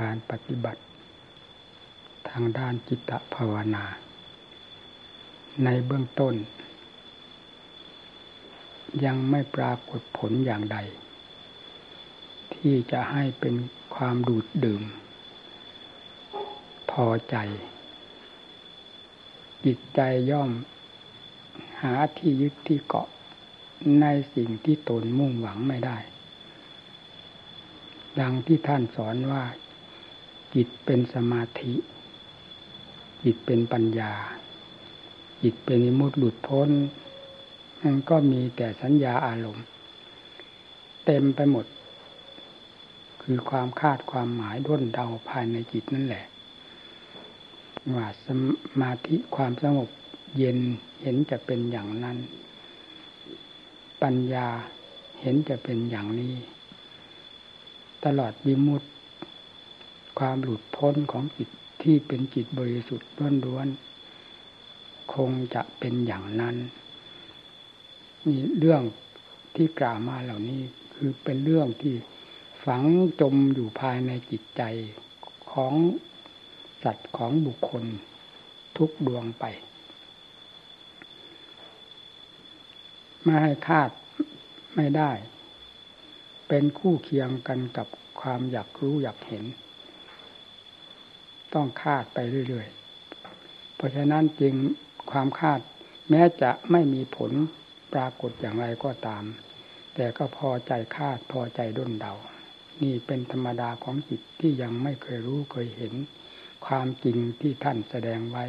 การปฏิบัติ ทางด้านจิตภาวนา ในเบื้องต้น ยังไม่ปรากฏผลอย่างใด ที่จะให้เป็นความดูดดื่ม พอใจ จิตใจย่อม หาที่ยึดที่เกาะในสิ่งที่ตนมุ่งหวังไม่ได้ ดังที่ท่านสอนว่า จิตเป็นสมาธิ จิตเป็นปัญญา จิตเป็นมุดหลุดพ้นมันก็มีแต่สัญญาอารมณ์ เต็มไปหมด คือความคาดความหมายด้นเดาภายในจิตนั่นแหละว่าสมาธิความสงบเย็นเห็นจะเป็นอย่างนั้น ปัญญาเห็นจะเป็นอย่างนี้ ตลอดวิมุตติ ความหลุดพ้นของจิตที่เป็นจิตบริสุทธิ์ล้วนๆคงจะเป็นอย่างนั้นนี่เรื่องที่กล่าวมาเหล่านี้คือเป็นเรื่องที่ฝังจมอยู่ภายในจิตใจของสัตว์ของบุคคลทุกดวงไป ไม่ให้คาดไม่ได้ เป็นคู่เคียงกันกับความอยากรู้อยากเห็น ต้องคาดไปเรื่อยๆ เพราะฉะนั้นจึงความคาด แม้จะไม่มีผลปรากฏอย่างไรก็ตาม แต่ก็พอใจคาดพอใจด้นเดา นี่เป็นธรรมดาของจิตที่ยังไม่เคยรู้เคยเห็น ความจริงที่ท่านแสดงไว้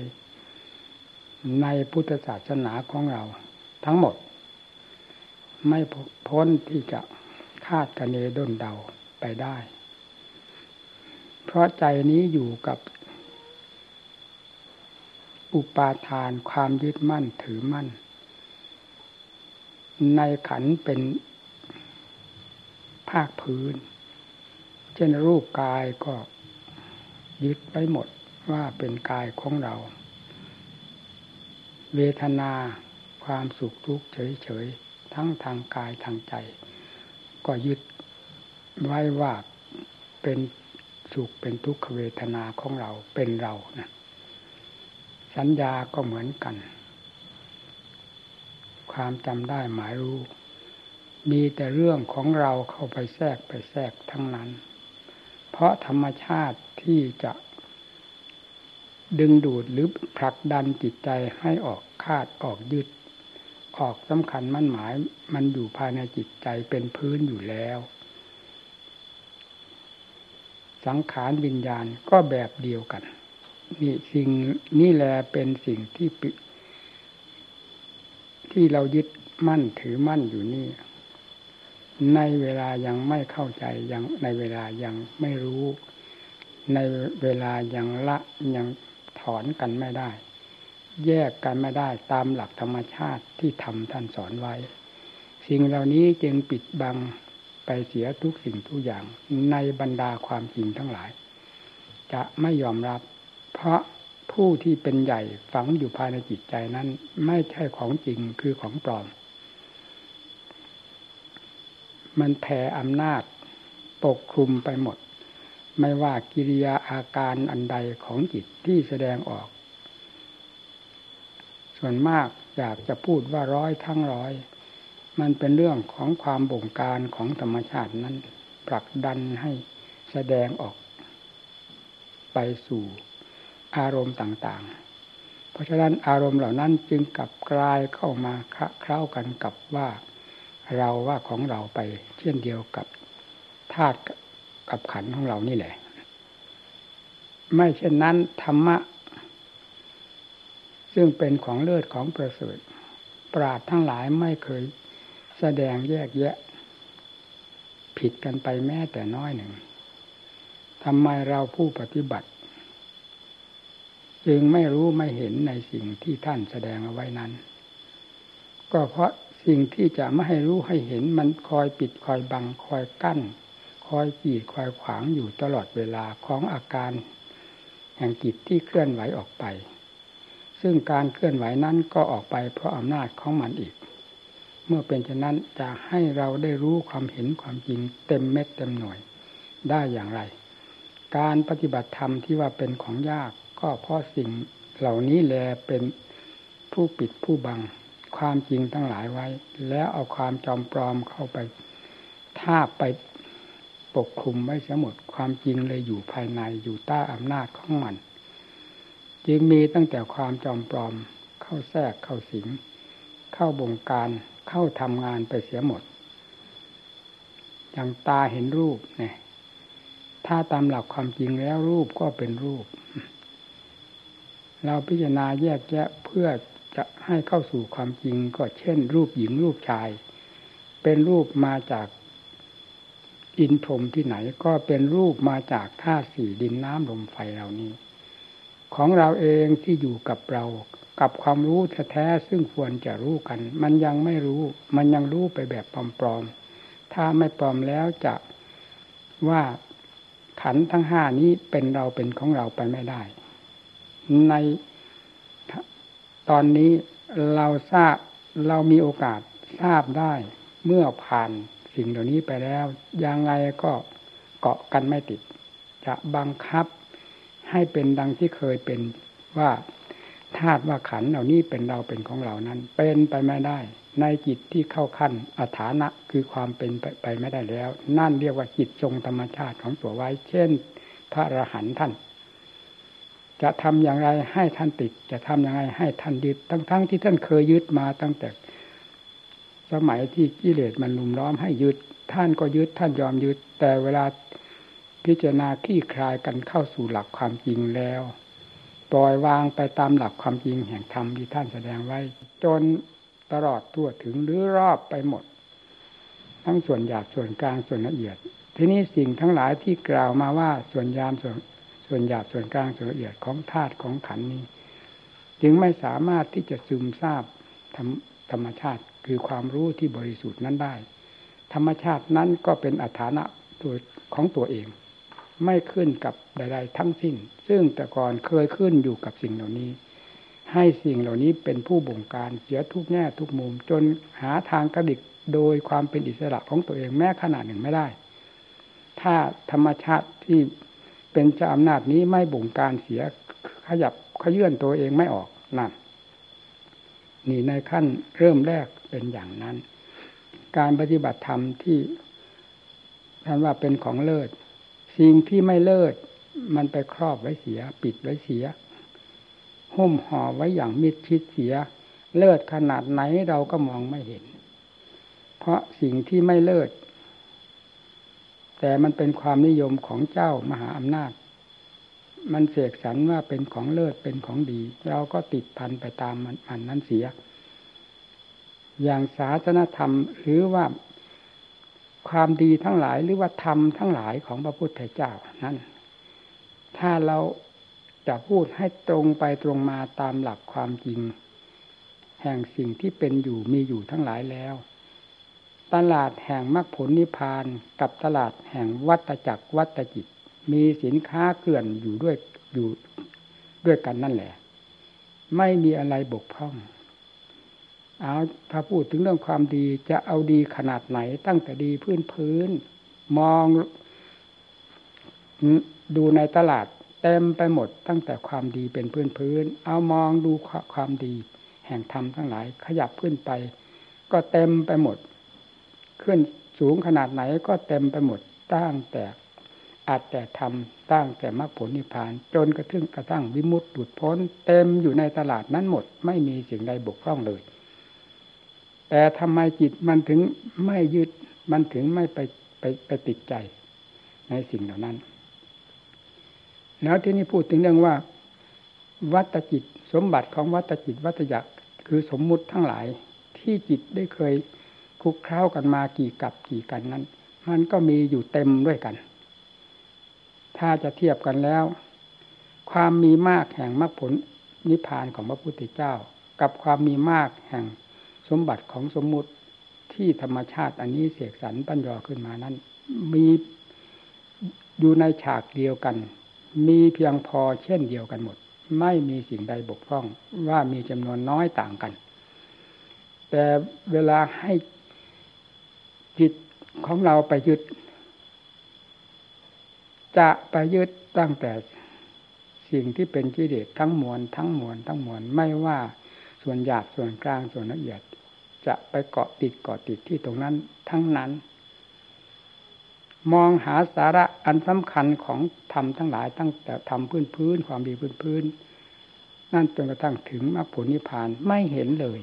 ในพุทธศาสนาของเรา ทั้งหมด ไม่พ้นที่จะคาดคะเนด้นเดาไปได้ เพราะใจนี้อยู่กับ อุปาทานความยึดมั่นถือมั่น ในขันเป็นภาคพื้น เช่นรูปกายก็ยึดไว้หมดว่าเป็นกายของเรา เวทนาความสุขทุกข์เฉยๆ ทั้งทางกายทางใจ ก็ยึดไว้ว่าเป็น สุขเป็นทุกขเวทนาของเราเป็นเรานะสัญญาก็เหมือนกัน ความจำได้หมายรู้ มีแต่เรื่องของเราเข้าไปแทรกไปแทรกทั้งนั้น เพราะธรรมชาติที่จะดึงดูดหรือผลักดันจิตใจให้ออกคาดออกยึด ออกสำคัญมั่นหมายมันอยู่ภายในจิตใจเป็นพื้นอยู่แล้ว สังขารวิญญาณก็แบบเดียวกันนี่สิ่งนี่แหละเป็นสิ่งที่ปิที่เรายึดมั่นถือมั่นอยู่นี่ ในเวลายังไม่เข้าใจยังในเวลายังไม่รู้ ในเวลายังละยังถอนกันไม่ได้ แยกกันไม่ได้ตามหลักธรรมชาติที่ทำท่านสอนไว้ สิ่งเหล่านี้จึงปิดบัง ไปเสียทุกสิ่งทุกอย่างในบรรดาความจริงทั้งหลาย จะไม่ยอมรับ เพราะผู้ที่เป็นใหญ่ฝังอยู่ภายในจิตใจนั้น ไม่ใช่ของจริงคือของปลอม มันแผ่อำนาจปกคลุมไปหมด ไม่ว่ากิริยาอาการอันใดของจิตที่แสดงออก ส่วนมากอยากจะพูดว่าร้อยทั้งร้อย มันเป็นเรื่องของความบงการของธรรมชาตินั้นผลักดันให้แสดงออกไปสู่อารมณ์ต่างๆ เพราะฉะนั้นอารมณ์เหล่านั้นจึงกลับกลายเข้ามาเคล้ากันกับว่าเราว่าของเราไปเช่นเดียวกับธาตุกับขันของเรานี่แหละ ไม่เช่นนั้นธรรมะ ซึ่งเป็นของเลิศของประเสริฐปราดทั้งหลายไม่เคย แสดงแยกแยะ ผิดกันไปแม้แต่น้อยหนึ่งทำไมเราผู้ปฏิบัติ จึงไม่รู้ไม่เห็นในสิ่งที่ท่านแสดงเอาไว้นั้น ก็เพราะสิ่งที่จะไม่ให้รู้ให้เห็นมันคอยปิดคอยบังคอยกั้น คอยกีดคอยขวางอยู่ตลอดเวลาของอาการแห่งจิตที่เคลื่อนไหวออกไป ซึ่งการเคลื่อนไหวนั้นก็ออกไปเพราะอำนาจของมันอีก เมื่อเป็นเช่นนั้นจะให้เราได้รู้ความเห็นความจริง เต็มเม็ดเต็มหน่วยได้อย่างไร การปฏิบัติธรรมที่ว่าเป็นของยากก็เพราะสิ่งเหล่านี้แลเป็นผู้ปิดผู้บัง ความจริงทั้งหลายไว้ แล้วเอาความจอมปลอมเข้าไปทาบไปปกคลุมไว้เสียหมดความจริงเลยอยู่ภายในอยู่ใต้อำนาจของมัน จึงมีตั้งแต่ความจอมปลอมเข้าแทรกเข้าสิง เข้าบงการ เข้าทำงานไปเสียหมด อย่างตาเห็นรูปเนี่ย ถ้าตามหลักความจริงแล้วรูปก็เป็นรูป เราพิจารณาแยกแยะเพื่อจะให้เข้าสู่ความจริงก็เช่น รูปหญิงรูปชาย เป็นรูปมาจากอินพรมที่ไหนก็เป็นรูปมาจากธาตุสี่ดินน้ำลมไฟเหล่านี้ ของเราเองที่อยู่กับเรา กับความรู้แท้ๆซึ่งควรจะรู้กัน มันยังไม่รู้ มันยังรู้ไปแบบปลอมๆถ้าไม่ปลอมแล้วจะว่าขันทั้งห้านี้เป็นเราเป็นของเราไปไม่ได้ ในตอนนี้เราทราบเรามีโอกาสทราบได้เมื่อผ่านสิ่งเหล่านี้ไปแล้วยังไงก็เกาะกันไม่ติด จะบังคับ ให้เป็นดังที่เคยเป็นว่าธาตุว่าขันเหล่านี้เป็นเราเป็นของเรานั้น เป็นไปไม่ได้ ในจิตที่เข้าขั้นอัฐานะคือความเป็นไปไปไม่ได้แล้ว นั่นเรียกว่าจิตทรงธรรมชาติของตัวไว้ เช่น พระอรหันต์ท่าน จะทำอย่างไรให้ท่านติด จะทำอย่างไรให้ท่านยึดทั้งๆทที่ท่านเคยยึดมาตั้งแต่ สมัยที่กิเลสมันลุมล้อมให้ยึด ท่านก็ยึดท่านยอมยึด แต่เวลา พิจารณาคลี่คลายกันเข้าสู่หลักความจริงแล้ว ปล่อยวางไปตามหลักความจริงแห่งธรรมที่ท่านแสดงไว้ จนตลอดทั่วถึงหรือรอบไปหมด ทั้งส่วนหยาบส่วนกลางส่วนละเอียด ทีนี้สิ่งทั้งหลายที่กล่าวมาว่าส่วนยามส่วนส่วนหยาบส่วนกลางส่วนละเอียดของธาตุของขันนี้ จึงไม่สามารถที่จะซึมซาบธรรมชาติคือความรู้ที่บริสุทธิ์นั้นได้ ธรรมชาตินั้นก็เป็นอัฐานะตัวของตัวเอง ไม่ขึ้นกับใด ๆ ทั้งสิ้น ซึ่งแต่ก่อนเคยขึ้นอยู่กับสิ่งเหล่านี้ ให้สิ่งเหล่านี้เป็นผู้บงการเสียทุกแง่ทุกมุม จนหาทางกระดิกโดยความเป็นอิสระของตัวเองแม้ขนาดหนึ่งไม่ได้ ถ้าธรรมชาติที่เป็นเจ้าอำนาจนี้ไม่บงการเสียขยับขยื่นตัวเองไม่ออกนั่นนี่ในขั้นเริ่มแรกเป็นอย่างนั้น การปฏิบัติธรรมที่ท่านว่าเป็นของเลิศ สิ่งที่ไม่เลิศมันไปครอบไว้เสีย ปิดไว้เสีย หุ้มห่อไว้อย่างมิดชิดเสีย เลิศขนาดไหนเราก็มองไม่เห็น เพราะสิ่งที่ไม่เลิศ แต่มันเป็นความนิยมของเจ้ามหาอำนาจ มันเสกสรรว่าเป็นของเลิศเป็นของดี เราก็ติดพันไปตามมันมันนั้นเสีย อย่างศาสนธรรมหรือว่า ความดีทั้งหลายหรือว่าธรรมทั้งหลายของพระพุทธเจ้านั้น ถ้าเราจะพูดให้ตรงไปตรงมาตามหลักความจริง แห่งสิ่งที่เป็นอยู่มีอยู่ทั้งหลายแล้ว ตลาดแห่งมรรคผลนิพพานกับตลาดแห่งวัตจักรวัตจิต มีสินค้าเกลื่อนอยู่ด้วยอยู่ด้วยกันนั่นแหละ ไม่มีอะไรบกพร่อง เอาถ้าพูดถึงเรื่องความดีจะเอาดีขนาดไหน ตั้งแต่ดีพื้นพื้น มองดูในตลาดเต็มไปหมดตั้งแต่ความดีเป็นพื้นพื้น เอามองดูความดี แห่งธรรมทั้งหลาย ขยับขึ้นไป ก็เต็มไปหมด ขึ้นสูงขนาดไหนก็เต็มไปหมดตั้งแต่อาจแต่ทำตั้งแต่มรรคผลนิพพาน จนกระทั่งกระทั่งวิมุตติหลุดพ้น เต็มอยู่ในตลาดนั้นหมด ไม่มีสิ่งใดบกพร่องเลย แต่ทำไมจิตมันถึงไม่ยึดมันถึงไม่ไปไปไปติดใจในสิ่งเหล่านั้น แล้วที่นี่พูดถึงเรื่องว่า วัตจิตสมบัติของวัตจิตวัตยักคือสมมุติทั้งหลายที่จิตได้เคยคุกคล้ากันมากี่กับกี่กันนั้น มันก็มีอยู่เต็มด้วยกัน ถ้าจะเทียบกันแล้ว ความมีมากแห่งมรรคผลนิพพานของพระพุทธเจ้า กับความมีมากแห่ง สมบัติของสมมุติที่ธรรมชาติอันนี้เสกสรรปัญญาขึ้นมานั้น มีอยู่ในฉากเดียวกัน มีเพียงพอเช่นเดียวกันหมด ไม่มีสิ่งใดบกพร่องว่ามีจำนวนน้อยต่างกัน แต่เวลาให้จิตของเราไปยึด จะไปยึดตั้งแต่สิ่งที่เป็นกิเลสทั้งมวลทั้งมวลทั้งมวลไม่ว่าส่วนหยาบส่วนกลางส่วนละเอียด จะไปเกาะติดเกาะติดที่ตรงนั้นทั้งนั้น มองหาสาระอันสำคัญของธรรมทั้งหลายตั้งแต่ทำพื้นพื้นความดีพื้นพื้นนั่นจนกระทั่งถึงมรรคผลนิพพานไม่เห็นเลย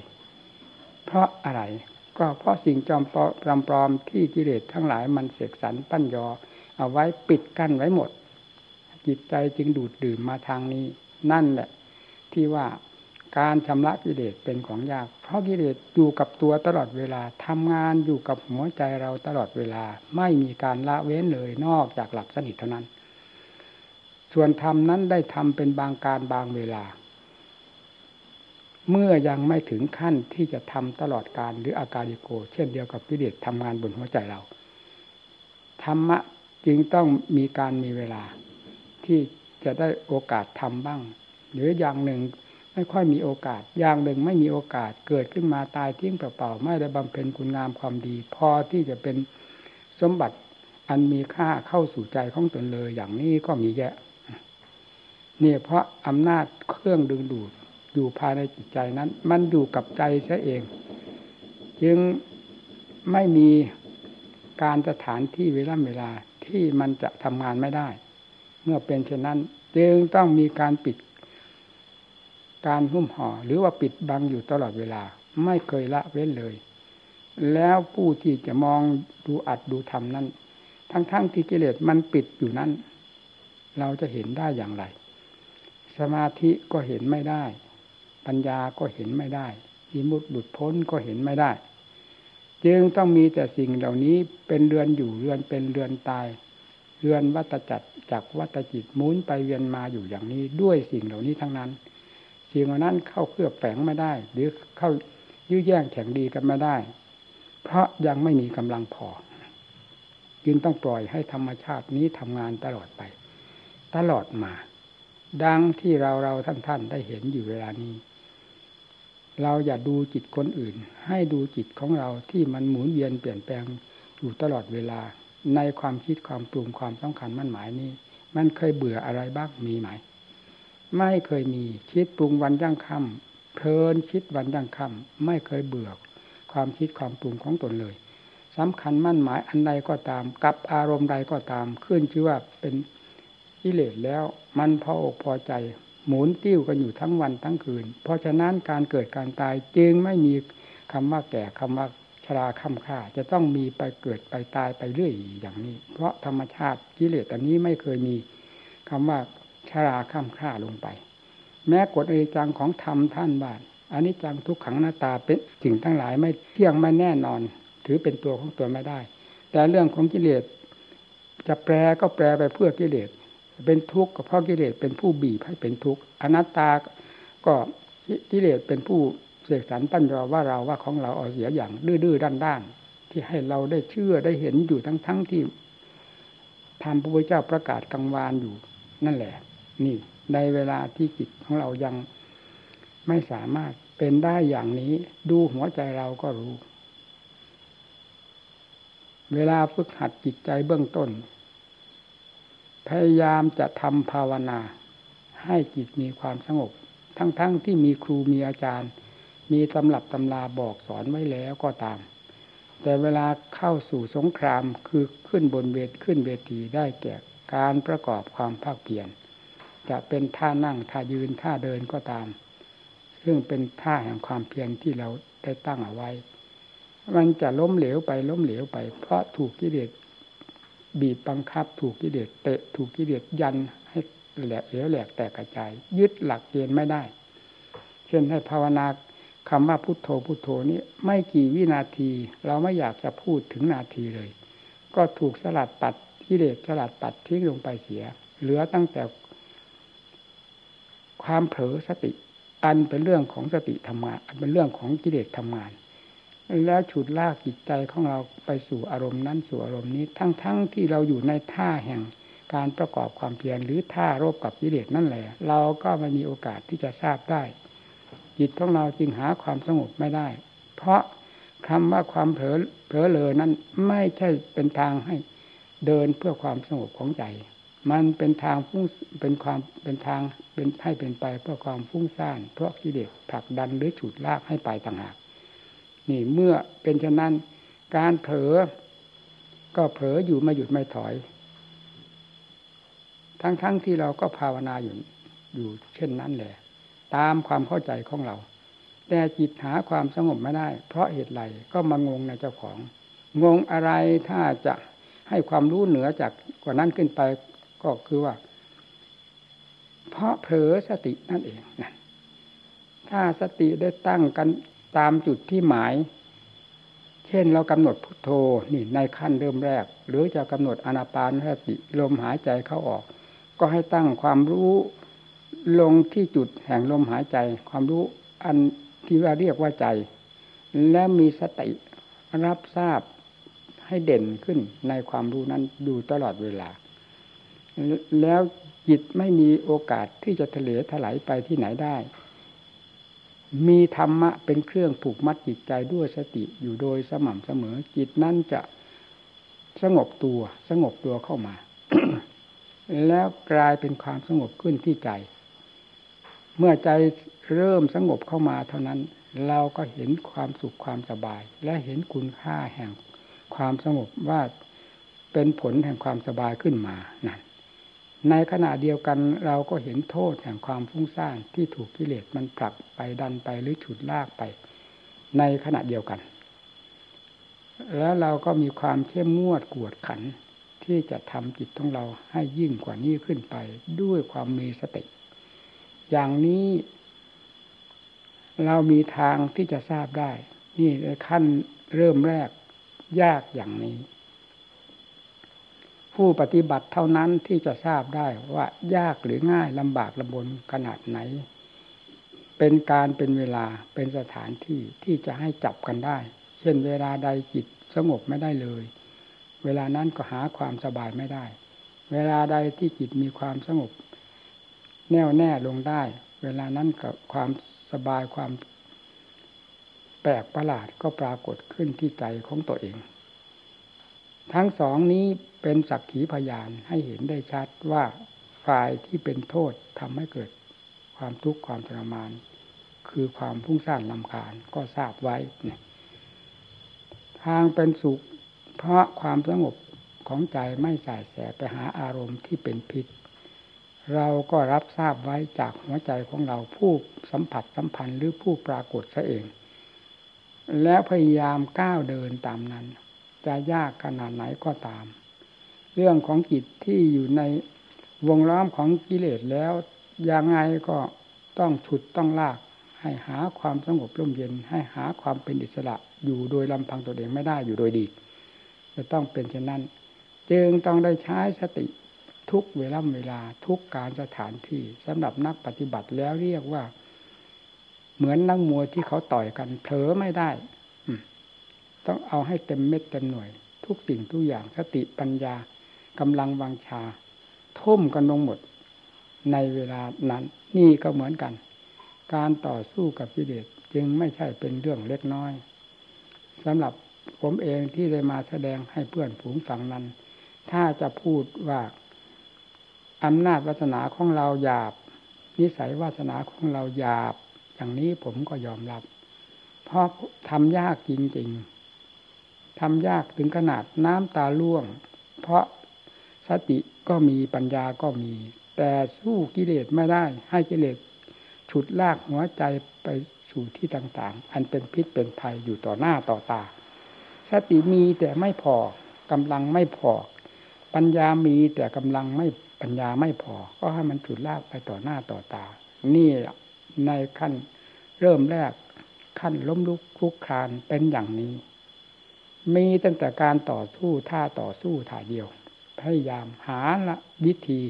เพราะอะไรก็เพราะสิ่งจอมปลอมที่กิเลสทั้งหลายมันเสกสรรปั้นยอ เอาไว้ปิดกั้นไว้หมด จิตใจจึงดูดดื่มมาทางนี้ นั่นแหละ ที่ว่า การชำระกิเลสเป็นของยาก เพราะกิเลสอยู่กับตัวตลอดเวลาทำงานอยู่กับหัวใจเราตลอดเวลา ไม่มีการละเว้นเลยนอกจากหลับสนิทเท่านั้น ส่วนธรรมนั้นได้ทำเป็นบางการบางเวลา เมื่อยังไม่ถึงขั้นที่จะทำตลอดการหรืออาการิโก เช่นเดียวกับกิเลสทำงานบนหัวใจเรา ธรรมะจึงต้องมีการมีเวลาที่จะได้โอกาสทำบ้าง หรืออย่างหนึ่ง ไม่ค่อยมีโอกาส อย่างหนึ่งไม่มีโอกาสเกิดขึ้นมาตายทิ้งเปล่าๆไม่ได้บำเพ็ญคุณงามความดี พอที่จะเป็นสมบัติอันมีค่าเข้าสู่ใจของตนเลย อย่างนี้ก็มีแยะเนี่ยเพราะอำนาจเครื่องดึงดูดอยู่ภายในจิตใจนั้น มันอยู่กับใจซะเอง จึงไม่มีการสถานที่เวลาเวลาที่มันจะทำงานไม่ได้ เมื่อเป็นเช่นนั้น จึงต้องมีการปิด การหุ้มห่อ หรือว่าปิดบังอยู่ตลอดเวลา ไม่เคยละเว้นเลย แล้วผู้ที่จะมองดูอัดดูทำนั้น ทั้งๆทที่กิเลสมันปิดอยู่นั้น เราจะเห็นได้อย่างไร สมาธิก็เห็นไม่ได้ ปัญญาก็เห็นไม่ได้อิมุตหลุดพ้นก็เห็นไม่ได้ จึงต้องมีแต่สิ่งเหล่านี้เป็นเรือนอยู่เรือนเป็นเรือนตายเรือนวัตจักรจากวัตจิตมุนไปเวียนมาอยู่อย่างนี้ด้วยสิ่งเหล่านี้ทั้งนั้น สิ่งเหล่านั้นเข้าเคลือบแฝงไม่ได้ หรือเข้ายื้อแย่งแข่งดีกันไม่ได้ เพราะยังไม่มีกำลังพอจึงต้องปล่อยให้ธรรมชาตินี้ทำงานตลอดไป ตลอดมา ดังที่เราเราท่านท่านได้เห็นอยู่เวลานี้ เราอย่าดูจิตคนอื่น ให้ดูจิตของเราที่มันหมุนเวียนเปลี่ยนแปลงอยู่ตลอดเวลาในความคิดความปรุงความสำคัญมั่นหมายนี้ มันเคยเบื่ออะไรบ้างมีไหม ไม่เคยมีคิดปรุงวันยั่งค่ำเพลินคิดวันยั่งค่ำไม่เคยเบื่อความคิดความปรุงของตนเลยสำคัญมั่นหมายอันใดก็ตาม กับอารมณ์ใดก็ตาม ขึ้นชื่อว่าเป็นกิเลสแล้ว มันพออกพอใจ หมุนติ้วกันอยู่ทั้งวันทั้งคืน เพราะฉะนั้นการเกิดการตายจึงไม่มีคำว่าแก่คำว่าชราคำค่าจะต้องมีไปเกิดไปตายไปเรื่อยอย่างนี้ เพราะธรรมชาติกิเลสอันนี้ไม่เคยมีคำว่า ชราคำค่าลงไป แม้กฎอนิจจังของธรรมท่านบ้านอันนี้จังทุกขังหน้าตาเป็นสิ่งทั้งหลายไม่เที่ยงไม่แน่นอน ถือเป็นตัวของตัวไม่ได้ แต่เรื่องของกิเลสจะแปลก็แปลไปเพื่อกิเลสเป็นทุกข์ก็เพราะกิเลสเป็นผู้บีบให้เป็นทุกข์อนัตตาก็กิเลสเป็นผู้เสกสรรปั้นยอว่าเราว่าของเราเอาเสียอย่าง ดื้อๆด้านๆที่ให้เราได้เชื่อได้เห็นอยู่ทั้งๆทที่ทำพระพุทธเจ้าประกาศกลางวานอยู่ นั่นแหละ นี่ ในเวลาที่จิตของเรายังไม่สามารถเป็นได้อย่างนี้ ดูหัวใจเราก็รู้ เวลาฝึกหัดจิตใจเบื้องต้น พยายามจะทำภาวนา ให้จิตมีความสงบ ทั้งๆทที่มีครูมีอาจารย์ มีตำรับตำราบอกสอนไว้แล้วก็ตาม แต่เวลาเข้าสู่สงครามคือขึ้นบนเวทขึ้นเวทีได้แก่การประกอบความภาคเพียร จะเป็นท่านั่งท่ายืนท่าเดินก็ตาม ซึ่งเป็นท่าแห่งความเพียรที่เราได้ตั้งเอาไว้ มันจะล้มเหลวไปล้มเหลวไป เพราะถูกกิเลสบีบบังคับ ถูกกิเลสเตะ ถูกกิเลสยันให้แหลกเหลวแหลกแตกกระจาย ยึดหลักเกณฑ์ไม่ได้ เช่นให้ภาวนาคำว่าพุทโธพุทโธนี้ไม่กี่วินาที เราไม่อยากจะพูดถึงนาทีเลย ก็ถูกสลัดตัดกิเลสสลัดตัดทิ้งลงไปเสีย เหลือตั้งแต่ ความเผลอสติ อันเป็นเรื่องของสติธรรมะเป็นเรื่องของกิเลสทำงาน แล้วฉุดลากจิตใจของเราไปสู่อารมณ์นั้นสู่อารมณ์นี้ทั้งๆทที่เราอยู่ในท่าแห่งการประกอบความเพียรหรือท่ารบกับกิเลสนั่นแหละ เราก็ไม่มีโอกาสที่จะทราบได้ จิตของเราจึงหาความสงบไม่ได้ เพราะคำว่าความเผลอเผลอเลอนั้นไม่ใช่เป็นทางให้เดินเพื่อความสงบของใจ มันเป็นทางฟุ้งเป็นความเป็นทางเป็นให้เป็นไปเพื่อความฟุ้งซ่านเพราะกิเลสผลักดันหรือฉุดลากให้ไปต่างหากนี่เมื่อเป็นฉะนั้นการเผลอก็เผลออยู่ไม่หยุดไม่ถอย ทั้งๆทที่เราก็ภาวนาอยู่อยู่เช่นนั้นแหละ ตามความเข้าใจของเรา แต่จิตหาความสงบไม่ได้ เพราะเหตุไรก็มางงในเจ้าของ งงอะไรถ้าจะให้ความรู้เหนือจากกว่านั้นขึ้นไป ก็คือว่า เพราะเผลอสตินั่นเองนะถ้าสติได้ตั้งกันตามจุดที่หมาย เช่นเรากำหนดพุทโธนี่ในขั้นเริ่มแรก หรือจะกำหนดอนาปานสติลมหายใจเข้าออก ก็ให้ตั้งความรู้ลงที่จุดแห่งลมหายใจ ความรู้อันที่ว่าเรียกว่าใจ และมีสติรับทราบให้เด่นขึ้นในความรู้นั้นดูตลอดเวลา แล้วจิตไม่มีโอกาสที่จะทะเลถลายไปที่ไหนได้ มีธรรมะเป็นเครื่องผูกมัดจิตใจด้วยสติอยู่โดยสม่ำเสมอ จิตนั้นจะสงบตัว สงบตัวเข้ามา แล้วกลายเป็นความสงบขึ้นที่ใจ เมื่อใจเริ่มสงบเข้ามาเท่านั้น เราก็เห็นความสุขความสบาย และเห็นคุณค่าแห่งความสงบว่าเป็นผลแห่งความสบายขึ้นมานั่น ในขณะเดียวกันเราก็เห็นโทษแห่งความฟุ้งซ่านที่ถูกกิเลสมันผลักไปดันไปหรือฉุดลากไป ในขณะเดียวกัน แล้วเราก็มีความเข้มงวดกวดขันที่จะทำจิตของเราให้ยิ่งกว่านี้ขึ้นไป ด้วยความมีสติ อย่างนี้ เรามีทางที่จะทราบได้ นี่ในขั้นเริ่มแรกยากอย่างนี้ ผู้ปฏิบัติเท่านั้นที่จะทราบได้ว่ายากหรือง่ายลำบากลำบนขนาดไหน เป็นการเป็นเวลาเป็นสถานที่ที่จะให้จับกันได้ เช่นเวลาใดจิตสงบไม่ได้เลย เวลานั้นก็หาความสบายไม่ได้ เวลาใดที่จิตมีความสงบ แน่วแน่ลงได้ เวลานั้นกับความสบายความแปลกประหลาดก็ปรากฏขึ้นที่ใจของตัวเอง ทั้งสองนี้เป็นสักขีพยานให้เห็นได้ชัดว่าฝ่ายที่เป็นโทษทำให้เกิดความทุกข์ความทรมาน คือความพุ่งสร้างลำคาญก็ทราบไว้เนี่ยทางเป็นสุข เพราะความสงบของใจไม่ใส่แสไปหาอารมณ์ที่เป็นพิษ เราก็รับทราบไว้จากหัวใจของเราผู้สัมผัสสัมพันธ์หรือผู้ปรากฏซะเอง แล้วพยายามก้าวเดินตามนั้น จะยากขนาดไหนก็ตาม เรื่องของจิตที่อยู่ในวงล้อมของกิเลสแล้วยังไงก็ต้องฉุดต้องลาก ให้หาความสงบร่มเย็น ให้หาความเป็นอิสระอยู่โดยลำพังตัวเองไม่ได้อยู่โดยดี จะต้องเป็นเช่นนั้น จึงต้องได้ใช้สติทุกเวลาเวลาทุกการสถานที่สำหรับนักปฏิบัติแล้วเรียกว่า เหมือนนักมวยที่เขาต่อยกันเผลอไม่ได้ ต้องเอาให้เต็มเม็ดเต็มหน่วย ทุกสิ่งทุกอย่างสติปัญญากำลังวังชา ทุ่มกันลงหมด ในเวลานั้น นี่ก็เหมือนกัน การต่อสู้กับกิเลสจึงไม่ใช่เป็นเรื่องเล็กน้อยสำหรับผมเองที่ได้มาแสดงให้เพื่อนผูงฝังนั้น ถ้าจะพูดว่าอำนาจวาสนาของเราหยาบ นิสัยวาสนาของเราหยาบ อย่างนี้ผมก็ยอมรับ เพราะทำยากจริงๆ ทำยากถึงขนาดน้ำตาล่วง เพราะสติก็มีปัญญาก็มี แต่สู้กิเลสไม่ได้ ให้กิเลสฉุดลากหัวใจไปสู่ที่ต่างๆ อันเป็นพิษเป็นภัยอยู่ต่อหน้าต่อตา สติมีแต่ไม่พอกำลังไม่พอ ปัญญามีแต่กำลังไม่ปัญญาไม่พอ ก็ให้มันฉุดลากไปต่อหน้าต่อตา นี่ในขั้นเริ่มแรกขั้นล้มลุกคลุกคลานเป็นอย่างนี้ มีตั้งแต่การต่อสู้ท่าต่อสู้ท่าเดียว พยายามหาละวิธี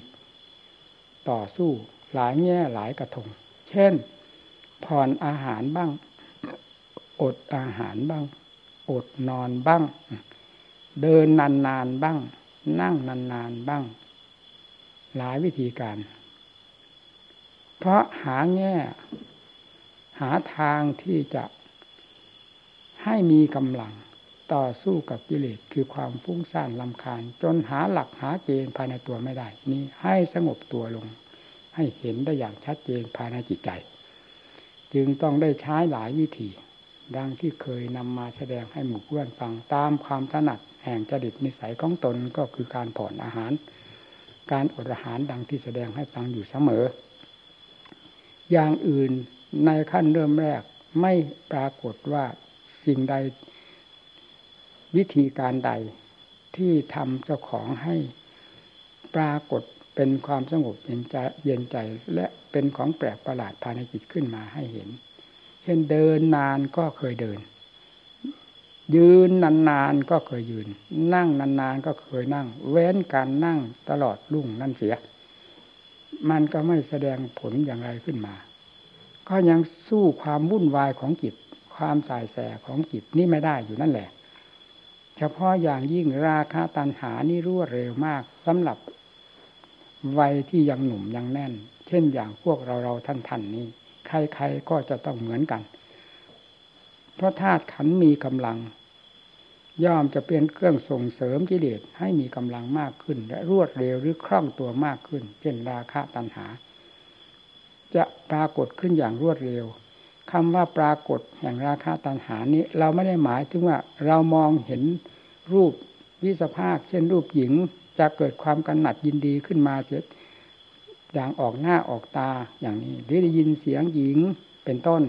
ต่อสู้หลายแง่หลายกระทง เช่น ผ่อนอาหารบ้าง อดอาหารบ้าง อดนอนบ้าง เดินนานๆบ้าง นั่งนานๆบ้าง หลายวิธีการ เพราะหาแง่ หาทางที่จะให้มีกำลัง ต่อสู้กับกิเลสคือความฟุ้งซ่านลำคาญ จนหาหลักหาเกณฑ์ภายในตัวไม่ได้ นี้ให้สงบตัวลง ให้เห็นได้อย่างชัดเจนภายในจิตใจ จึงต้องได้ใช้หลายวิธี ดังที่เคยนำมาแสดงให้หมู่เพื่อนฟังตามความถนัดแห่งจริตนิสัยของตนก็คือการผ่อนอาหาร การอดอาหารดังที่แสดงให้ฟังอยู่เสมอ อย่างอื่นในขั้นเริ่มแรกไม่ปรากฏว่าสิ่งใด วิธีการใดที่ทำเจ้าของให้ปรากฏเป็นความสงบเย็นใจเย็นใจ และเป็นของแปลกประหลาดภายในจิตขึ้นมาให้เห็น เช่นเดินนานก็เคยเดิน ยืนนานๆก็เคยยืน นั่งนานๆก็เคยนั่ง เว้นการนั่งตลอดรุ่งนั่นเสีย มันก็ไม่แสดงผลอย่างไรขึ้นมา ก็ยังสู้ความวุ่นวายของจิต ความสายแสของจิตนี่ไม่ได้อยู่นั่นแหละ เฉพาะอย่างยิ่งราคะตัณหานี่รวดเร็วมากสำหรับวัยที่ยังหนุ่มยังแน่น เช่นอย่างพวกเราเราท่านท่านนี้ ใครๆก็จะต้องเหมือนกัน เพราะธาตุขันมีกำลัง ย่อมจะเป็นเครื่องส่งเสริมกิเลสให้มีกำลังมากขึ้น และรวดเร็วหรือคล่องตัวมากขึ้น เช่นราคะตัณหา จะปรากฏขึ้นอย่างรวดเร็ว คำว่าปรากฏแห่งราคาตัณหานี้ เราไม่ได้หมายถึงว่าเรามองเห็นรูปวิสภาค เช่นรูปหญิงจะเกิดความกำหนัดยินดีขึ้นมาเสียอย่างออกหน้าออกตาอย่างนี้หรือได้ยินเสียงหญิงเป็นต้น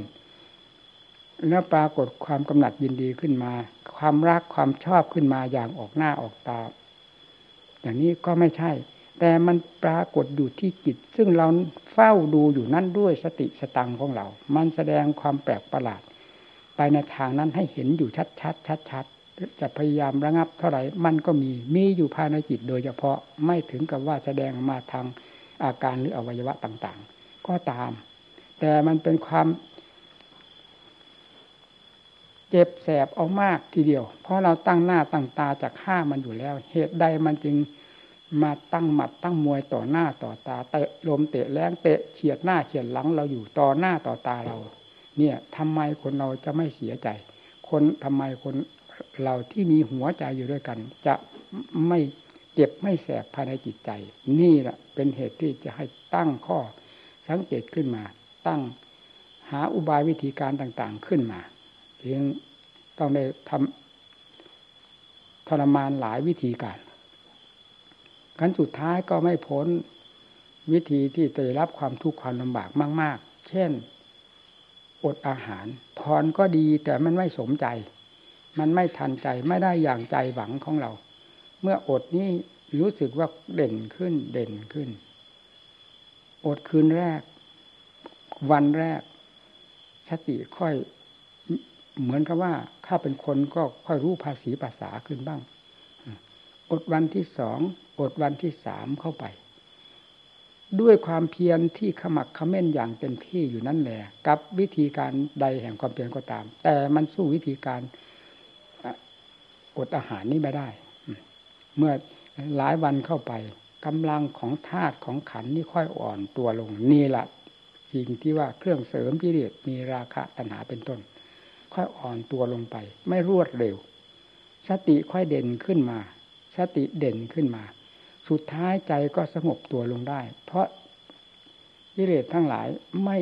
แล้วปรากฏความกำหนัดยินดีขึ้นมา ความรักความชอบขึ้นมาอย่างออกหน้าออกตา อย่างนี้ก็ไม่ใช่ แต่มันปรากฏอยู่ที่จิต ซึ่งเราเฝ้าดูอยู่นั่นด้วยสติสตังของเรา มันแสดงความแปลกประหลาด ไปในทางนั้นให้เห็นอยู่ชัดชัดชัดชัดจะพยายามระงับเท่าไหร่ มันก็มี มีอยู่ภายในจิตโดยเฉพาะไม่ถึงกับว่าแสดงมาทางอาการหรืออวัยวะต่างๆ ก็ตาม แต่มันเป็นความเจ็บแสบเอามากทีเดียว เพราะเราตั้งหน้าตั้งตาจากฆ่ามันอยู่แล้ว เหตุใดมันจึง มาตั้งหมัดตั้งมวยต่อหน้าต่อตาเตะลมเตะแรงเตะเฉียดหน้าเฉียดหลังเราอยู่ต่อหน้าต่อตาเรา เนี่ยทำไมคนเราจะไม่เสียใจ คนทำไมคนเราที่มีหัวใจอยู่ด้วยกัน จะไม่เจ็บไม่แสบภายในจิตใจ นี่แหละเป็นเหตุที่จะให้ตั้งข้อสังเกตขึ้นมา ตั้งหาอุบายวิธีการต่างๆขึ้นมาจึงต้องได้ทำทรมานหลายวิธีการ ขั้นสุดท้ายก็ไม่พ้นวิธีที่จะรับความทุกข์ความลำบากมาก ๆ เช่น อดอาหารพรก็ดีแต่มันไม่สมใจ มันไม่ทันใจไม่ได้อย่างใจหวังของเรา เมื่ออดนี้รู้สึกว่าเด่นขึ้นเด่นขึ้น อดคืนแรก วันแรกสติค่อยเหมือนกับว่าข้าเป็นคนก็ค่อยรู้ภาษีภาษาขึ้นบ้าง อดวันที่สองอดวันที่สามเข้าไป ด้วยความเพียรที่ขมักขม้นอย่างเต็มที่อยู่นั่นแหละกับวิธีการใดแห่งความเพียรก็ตาม แต่มันสู้วิธีการอดอาหารนี้ไม่ได้ เมื่อหลายวันเข้าไปกำลังของธาตุของขันนี่ค่อยอ่อนตัวลง นี่แหละสิ่งที่ว่าเครื่องเสริมกิเลสมีราคะตัณหาเป็นต้น ค่อยอ่อนตัวลงไป ไม่รวดเร็ว สติค่อยเด่นขึ้นมา สติเด่นขึ้นมา สุดท้ายใจก็สงบตัวลงได้ เพราะกิเลสทั้งหลายไม่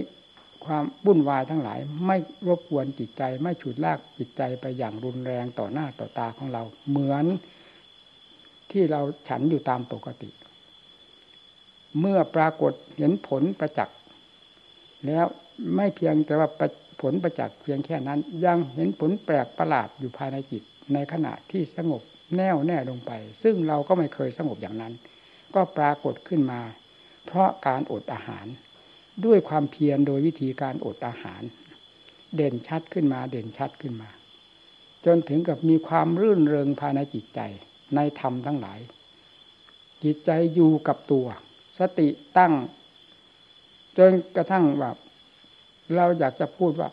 ความวุ่นวายทั้งหลาย ไม่รบกวนจิตใจ ไม่ฉุดลากจิตใจไปอย่างรุนแรงต่อหน้าต่อตาของเรา เหมือนที่เราฉันอยู่ตามปกติ เมื่อปรากฏเห็นผลประจักษ์แล้วไม่เพียงแต่ว่าผลประจักษ์เพียงแค่นั้น ยังเห็นผลแปลกประหลาดอยู่ภายในจิต ในขณะที่สงบ แน่วแน่ลงไป ซึ่งเราก็ไม่เคยสงบอย่างนั้น ก็ปรากฏขึ้นมา เพราะการอดอาหาร ด้วยความเพียรโดยวิธีการอดอาหาร เด่นชัดขึ้นมาเด่นชัดขึ้นมา จนถึงกับมีความรื่นเริงภายในจิตใจในธรรมทั้งหลาย จิตใจอยู่กับตัว สติตั้ง จนกระทั่งแบบเราอยากจะพูดว่า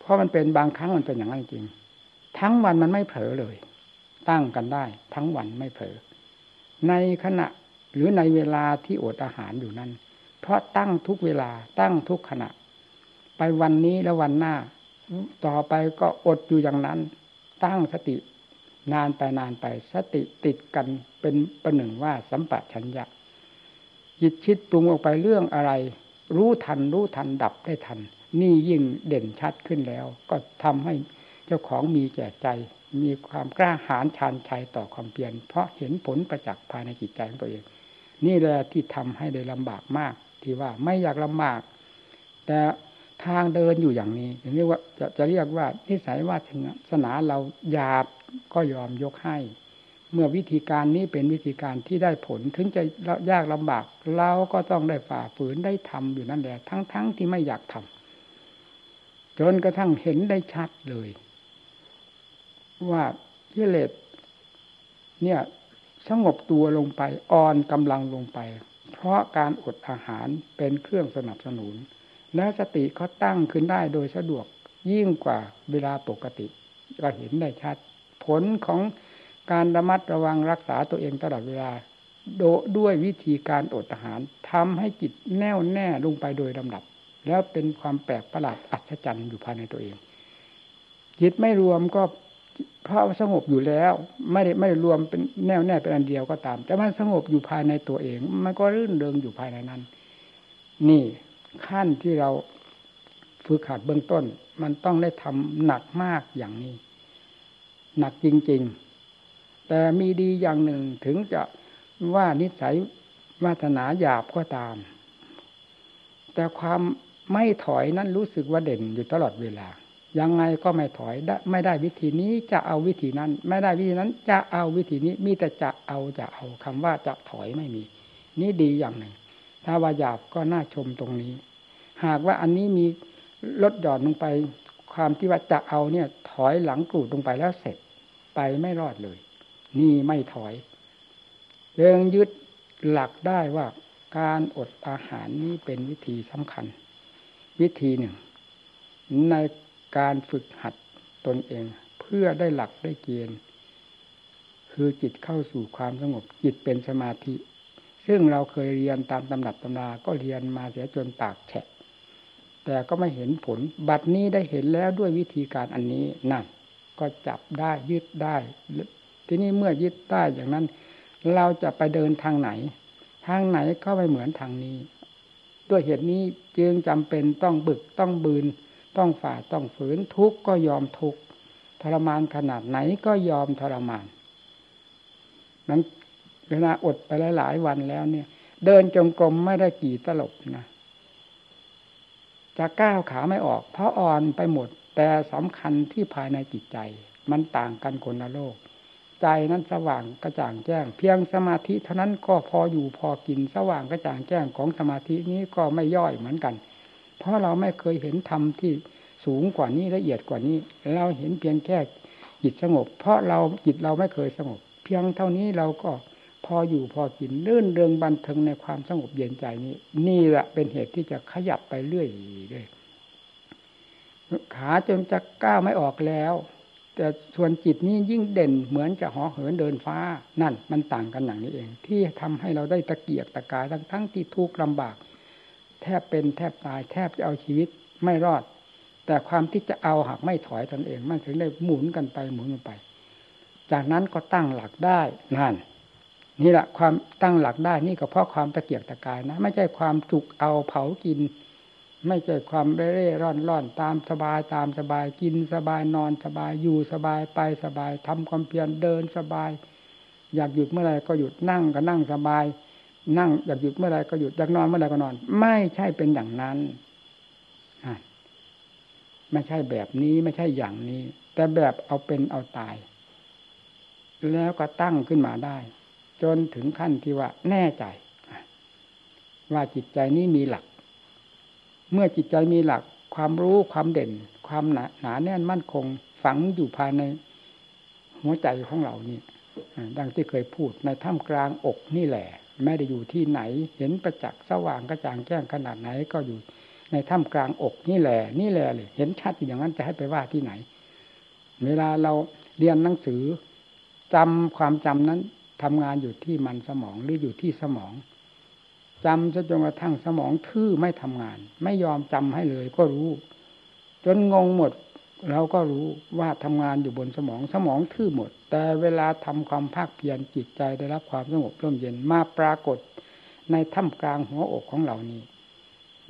เพราะมันเป็นบางครั้งมันเป็นอย่างนั้นจริง ทั้งวันมันไม่เผลอเลย ตั้งกันได้ทั้งวันไม่เผลอในขณะหรือในเวลาที่อดอาหารอยู่นั้น เพราะตั้งทุกเวลาตั้งทุกขณะ ไปวันนี้แล้ววันหน้า ต่อไปก็อดอยู่อย่างนั้น ตั้งสตินานไปนานไปสติติดกันเป็นประหนึ่งว่าสัมปชัญญะจิตคิดปรุงออกไปเรื่องอะไร รู้ทันรู้ทันดับได้ทัน นี่ยิ่งเด่นชัดขึ้นแล้ว ก็ทำให้ จ้าของมีแก่ใจ มีความกล้าหาญชาญชัยต่อความเพียรเพราะเห็นผลประจักษ์ภายในจิตใจของตัวเอง นี่แหละที่ทำให้ได้ลำบากมาก ที่ว่าไม่อยากลำบาก แต่ทางเดินอยู่อย่างนี้เรียกว่าจะจะเรียกว่านิสัยวาสนาเราหยาบก็ยอมยกให้ เมื่อวิธีการนี้เป็นวิธีการที่ได้ผลถึงจะยากลำบากเราก็ต้องได้ฝ่าฝืนได้ทำอยู่นั่นแหละทั้งๆทที่ไม่อยากทำจนกระทั่งเห็นได้ชัดเลย ว่ากิเลสเนี่ยสงบตัวลงไปอ่อนกำลังลงไป เพราะการอดอาหารเป็นเครื่องสนับสนุน และสติเขาตั้งขึ้นได้โดยสะดวกยิ่งกว่าเวลาปกติ ก็เห็นได้ชัด ผลของการระมัดระวังรักษาตัวเองตลอดเวลา โดด้วยวิธีการอดอาหารทำให้จิตแน่วแน่ลงไปโดยลำดับ แล้วเป็นความแปลกประหลาดอัศจรรย์อยู่ภายในตัวเองจิตไม่รวมก็ เพราะสงบอยู่แล้ว ไม่ได้ไม่รวมเป็นแน่วแน่เป็นอันเดียวก็ตาม แต่มันสงบอยู่ภายในตัวเอง มันก็รื่นเริงอยู่ภายในนั้น นี่ขั้นที่เราฝึกหัดเบื้องต้น มันต้องได้ทำหนักมากอย่างนี้ หนักจริง ๆ แต่มีดีอย่างหนึ่งถึงจะว่านิสัยวาสนาหยาบก็ตาม แต่ความไม่ถอยนั้นรู้สึกว่าเด่นอยู่ตลอดเวลา ยังไงก็ไม่ถอยไม่ได้วิธีนี้จะเอาวิธีนั้น ไม่ได้วิธีนั้น จะเอาวิธีนี้มีแต่จะเอาจะเอาคำว่าจะถอยไม่มี นี่ดีอย่างหนึ่ง ถ้าว่าหยาบก็น่าชมตรงนี้ หากว่าอันนี้มีลดหย่อนลงไป ความที่ว่าจะเอาเนี่ย ถอยหลังกรูดลงไปแล้วเสร็จไปไม่รอดเลย นี่ไม่ถอยเรื่องยึดหลักได้ว่าการอดอาหารนี้เป็นวิธีสำคัญ วิธีหนึ่ง ใน การฝึกหัดตนเอง เพื่อได้หลักได้เกณฑ์ คือจิตเข้าสู่ความสงบ จิตเป็นสมาธิ ซึ่งเราเคยเรียนตามตำหนักตำราก็เรียนมาเสียจนปากแฉะ แต่ก็ไม่เห็นผล บัดนี้ได้เห็นแล้วด้วยวิธีการอันนี้นั่นก็จับได้ยึดได้ ทีนี้เมื่อยึดได้อย่างนั้น เราจะไปเดินทางไหน ทางไหนก็ไม่เหมือนทางนี้ ด้วยเหตุนี้จึงจำเป็นต้องบึกต้องบืน ต้องฝ่าต้องฝืนทุกข์ก็ยอมทุกข์ทรมานขนาดไหนก็ยอมทรมานนั้นเวลาอดไปหลายๆวันแล้วเนี่ย เดินจงกรมไม่ได้กี่ตลบนะจะก้าวขาไม่ออก เพราะอ่อนไปหมด แต่สำคัญที่ภายในจิตใจ มันต่างกันคนละโลก ใจนั้นสว่างกระจ่างแจ้ง เพียงสมาธิเท่านั้นก็พออยู่พอกินสว่างกระจ่างแจ้งของสมาธินี้ก็ไม่ย่อยเหมือนกัน เพราะเราไม่เคยเห็นธรรมที่สูงกว่านี้ละเอียดกว่านี้ เราเห็นเพียงแค่จิตสงบ เพราะเราจิตเราไม่เคยสงบ เพียงเท่านี้เราก็พออยู่พอกินลื่นเริงบันเทิงในความสงบเย็นใจนี้ นี่แหละเป็นเหตุที่จะขยับไปเรื่อยเลยขาจนจะก้าวไม่ออกแล้ว แต่ส่วนจิตนี้ยิ่งเด่นเหมือนจะหอเหินเดินฟ้านั่นมันต่างกันอย่างนี้เอง ที่ทำให้เราได้ตะเกียกตะกายทั้งทั้งที่ทุกข์ลำบาก แทบเป็นแทบตายแทบจะเอาชีวิตไม่รอด แต่ความที่จะเอาหักไม่ถอยตนเอง มันถึงได้หมุนกันไปหมุนกันไป จากนั้นก็ตั้งหลักได้นั่นนี่แหละความตั้งหลักได้นี่ก็เพราะความตะเกียกตะกายนะ ไม่ใช่ความจุกเอาเผากิน ไม่ใช่ความเร่ร่อนร่อนตามสบายตามสบายกินสบายนอนสบายอยู่สบายไปสบายทำความเพียรเดินสบาย อยากหยุดเมื่อไรก็หยุดนั่งก็นั่งสบาย นั่งอยากหยุดเมื่อไรก็หยุดอยากนอนเมื่อไรก็นอน ไม่ใช่เป็นอย่างนั้นไม่ใช่แบบนี้ไม่ใช่อย่างนี้ แต่แบบเอาเป็นเอาตาย แล้วก็ตั้งขึ้นมาได้ จนถึงขั้นที่ว่าแน่ใจ ว่าจิตใจนี้มีหลัก เมื่อจิตใจมีหลัก ความรู้ความเด่น ความหนาหนาแน่นมั่นคง ฝังอยู่ภายในหัวใจของเรานี่ดังที่เคยพูดในถ้ำกลางอกนี่แหละ ไม่ได้อยู่ที่ไหน เห็นประจักษ์สว่างกระจ่างแจ้งขนาดไหนก็อยู่ในถ้ำกลางอกนี่แหละนี่แหละเลยเห็นชัดอย่างนั้นจะให้ไปว่าที่ไหน เวลาเราเรียนหนังสือจำความจำนั้นทำงานอยู่ที่มันสมองหรืออยู่ที่สมองจำซะจนกระทั่งสมองทื่อไม่ทำงาน ไม่ยอมจำให้เลยก็รู้ จนงงหมด เราก็รู้ว่าทำงานอยู่บนสมองสมองทื่อหมด แต่เวลาทำความภาคเพียรจิตใจได้รับความสงบร่มเย็นมาปรากฏในถ้ำกลางหัวอกของเรานี้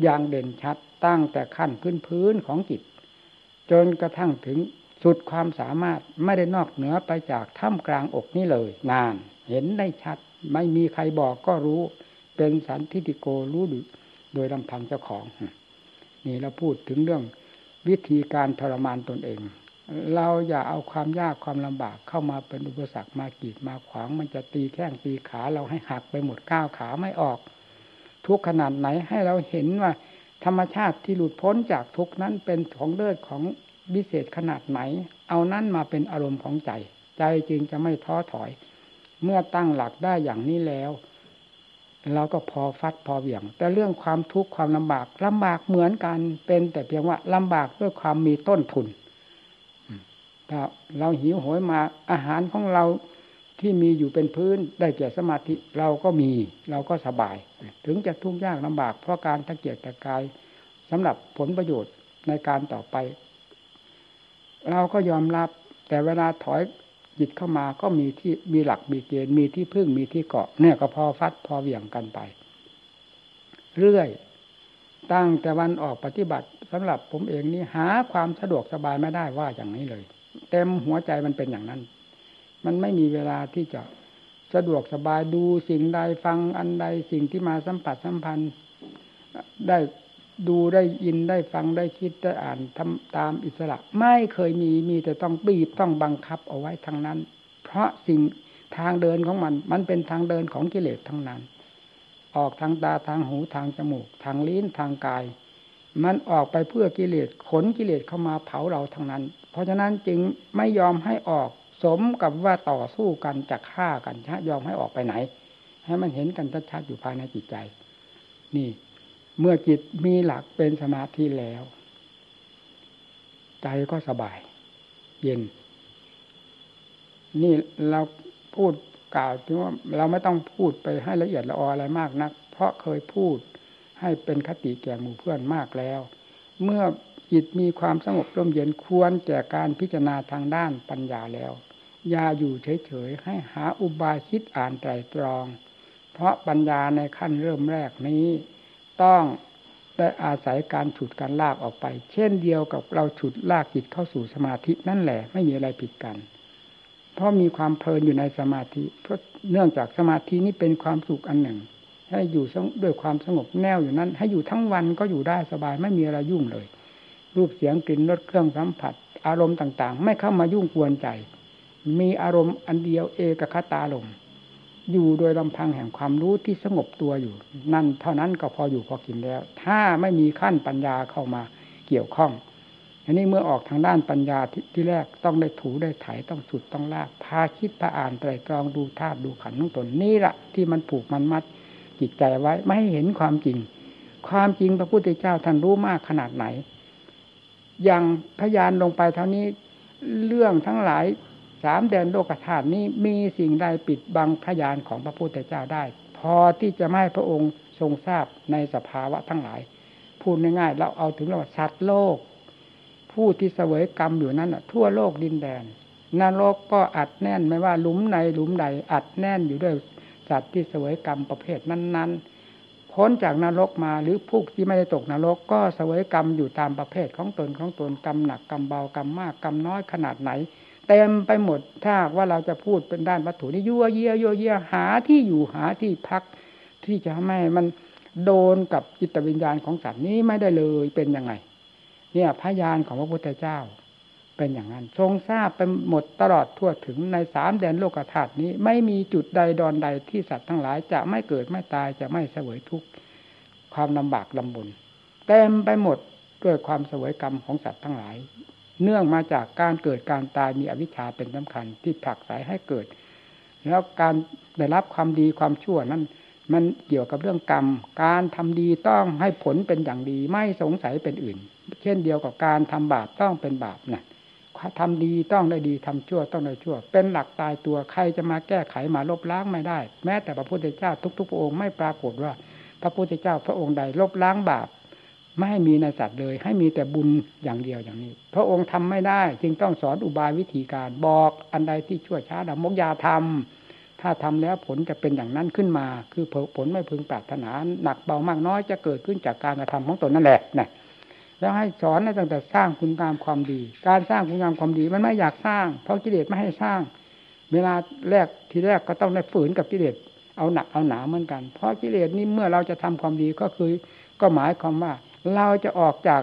อย่างเด่นชัดตั้งแต่ขั้นพื้นพื้นของจิต จนกระทั่งถึงสุดความสามารถไม่ได้นอกเหนือไปจากถ้ำกลางอกนี้เลย นาน เห็นได้ชัด ไม่มีใครบอกก็รู้ เป็นสันทิติโกรู้โดยลำพังเจ้าของ นี่เราพูดถึงเรื่อง วิธีการทรมานตนเอง เราอย่าเอาความยากความลำบากเข้ามาเป็นอุปสรรคมากีดมาขวาง มันจะตีแข้งตีขาเราให้หักไปหมดก้าวขาไม่ออก ทุกขนาดไหนให้เราเห็นว่า ธรรมชาติที่หลุดพ้นจากทุกนั้นเป็นของเลิศของวิเศษขนาดไหน เอานั้นมาเป็นอารมณ์ของใจ ใจจึงจะไม่ท้อถอย เมื่อตั้งหลักได้อย่างนี้แล้ว เราก็พอฟัดพอเหวี่ยง แต่เรื่องความทุกข์ความลำบากลำบากเหมือนกันเป็นแต่เพียงว่าลำบากด้วยความมีต้นทุนถ้าเราหิวโหยมาอาหารของเราที่มีอยู่เป็นพื้นได้แก่สมาธิเราก็มีเราก็สบาย ถึงจะทุกข์ยากลำบาก เพราะการตะเกียกตะกายสำหรับผลประโยชน์ในการต่อไป เราก็ยอมรับแต่เวลาถอย จิตเข้ามาก็มีที่มีหลักมีเกณฑ์มีที่พึ่งมีที่เกาะเนี่ยก็พอฟัดพอเหวี่ยงกันไป เรื่อย ตั้งแต่วันออกปฏิบัติสำหรับผมเองนี่หาความสะดวกสบายไม่ได้ว่าอย่างนี้เลย เต็มหัวใจมันเป็นอย่างนั้น มันไม่มีเวลาที่จะสะดวกสบายดูสิ่งใดฟังอันใดสิ่งที่มาสัมผัสสัมพันธ์ได้ ดูได้ยินได้ฟังได้คิดได้อ่านทำตามอิสระ ไม่เคยมีมีแต่ต้องบีบต้องบังคับเอาไว้ทั้งนั้น เพราะสิ่งทางเดินของมัน มันเป็นทางเดินของกิเลสทั้งนั้น ออกทางตาทางหูทางจมูก ทางลิ้นทางกาย มันออกไปเพื่อกิเลสขนกิเลสเข้ามาเผาเราทั้งนั้น เพราะฉะนั้นจึงไม่ยอมให้ออกสมกับว่าต่อสู้กันจะฆ่ากันชะยอมให้ออกไปไหน ให้มันเห็นกันชัดๆอยู่ภายในจิตใจ นี่ เมื่อจิตมีหลักเป็นสมาธิแล้ว ใจก็สบาย เย็น นี่เราพูดกล่าวถึงว่าเราไม่ต้องพูดไปให้ละเอียดละอออะไรมากนัก เพราะเคยพูดให้เป็นคติแก่หมู่เพื่อนมากแล้ว เมื่อจิตมีความสงบร่มเย็นควรแก่การพิจารณาทางด้านปัญญาแล้วอย่าอยู่เฉยๆให้หาอุบายคิดอ่านไตรตรอง เพราะปัญญาในขั้นเริ่มแรกนี้ ต้องได้อาศัยการฉุดการลากออกไป เช่นเดียวกับเราฉุดลากจิตเข้าสู่สมาธินั่นแหละไม่มีอะไรผิดกัน เพราะมีความเพลินอยู่ในสมาธิ เพราะเนื่องจากสมาธินี้เป็นความสุขอันหนึ่ง ให้อยู่ด้วยความสงบแน่วอยู่นั้น ให้อยู่ทั้งวันก็อยู่ได้สบายไม่มีอะไรยุ่งเลย รูปเสียงกลิ่นรสเครื่องสัมผัส อารมณ์ต่างๆ ไม่เข้ามายุ่งกวนใจ มีอารมณ์อันเดียวเอกคตาลม อยู่โดยลำพังแห่งความรู้ที่สงบตัวอยู่ นั่นเท่านั้นก็พออยู่พอกินแล้ว ถ้าไม่มีขั้นปัญญาเข้ามาเกี่ยวข้องอันนี้เมื่อออกทางด้านปัญญาทที่แรกต้องได้ถูได้ไถต้องสุดต้องลากพาคิดพาอ่านไตรตรองดูธาตุดูขันธ์ทั้งตนนี่แหละที่มันผูกมันมัดจิตใจไว้ไม่ให้เห็นความจริง ความจริงพระพุทธเจ้าท่านรู้มากขนาดไหน อย่างพยานลงไปเท่านี้เรื่องทั้งหลาย สามแดนโลกธาตุนี้มีสิ่งใดปิดบังพยานของพระพุทธเจ้าได้ พอที่จะไม่ให้พระองค์ทรงทราบในสภาวะทั้งหลาย พูดง่ายๆเราเอาถึงเราสัตว์โลก ผู้ที่เสวยกรรมอยู่นั้นทั่วโลกดินแดนนรกก็อัดแน่นไม่ว่าหลุมในหลุมใดอัดแน่นอยู่ด้วยสัตว์ที่เสวยกรรมประเภทนั้นๆพ้นจากนรกมาหรือผู้ที่ไม่ได้ตกนรกก็เสวยกรรมอยู่ตามประเภทของตนของตนกรรมหนักกรรมเบากรรมมากกรรมน้อยขนาดไหน เต็มไปหมดถ้าว่าเราจะพูดเป็นด้านวัตถุนี่ยั่วเยี่ยยั่วเยี่ยหาที่อยู่หาที่พัก ที่จะไม่มันโดนกับจิตวิญญาณของสัตว์นี้ไม่ได้เลยเป็นยังไง เนี่ยพยานของพระพุทธเจ้า เป็นอย่างนั้น ทรงทราบไปหมดตลอดทั่วถึงในสามแดนโลกธาตุนี้ ไม่มีจุดใดดอนใดที่สัตว์ทั้งหลายจะไม่เกิดไม่ตายจะไม่เสวยทุกข์ความลำบากลำบนเต็มไปหมดด้วยความเสวยกรรมของสัตว์ทั้งหลาย เนื่องมาจากการเกิดการตายมีอวิชชาเป็นสำคัญที่ผลักสายให้เกิด แล้วการได้รับความดีความชั่วนั้นมันเกี่ยวกับเรื่องกรรม การทำดีต้องให้ผลเป็นอย่างดี ไม่สงสัยเป็นอื่น เช่นเดียวกับการทำบาปต้องเป็นบาปนะทำดีต้องได้ดีทำชั่วต้องได้ชั่ว เป็นหลักตายตัวใครจะมาแก้ไขมาลบล้างไม่ได้ แม้แต่พระพุทธเจ้าทุกๆพระองค์ไม่ปรากฏว่า พระพุทธเจ้าพระองค์ใดลบล้างบาป ไม่ให้มีในสัตว์เลย ให้มีแต่บุญอย่างเดียวอย่างนี้ พระองค์ทำไม่ได้ จึงต้องสอนอุบายวิธีการบอกอันใดที่ชั่วช้าดำมกยาทำถ้าทำแล้วผลจะเป็นอย่างนั้นขึ้นมา คือผลไม่พึงปรารถนาหนักเบามากน้อยจะเกิดขึ้นจากการกระทำของตนนั่นแหละนะแล้วให้สอนในตั้งแต่สร้างคุณงามความดี การสร้างคุณงามความดีมันไม่อยากสร้าง เพราะกิเลสไม่ให้สร้าง เวลาแรกทีแรกก็ต้องได้ฝืนกับกิเลสเอาหนักเอาหนาเหมือนกัน เพราะกิเลสนี้เมื่อเราจะทำความดีก็คือ ก็หมายความว่า เราจะออกจาก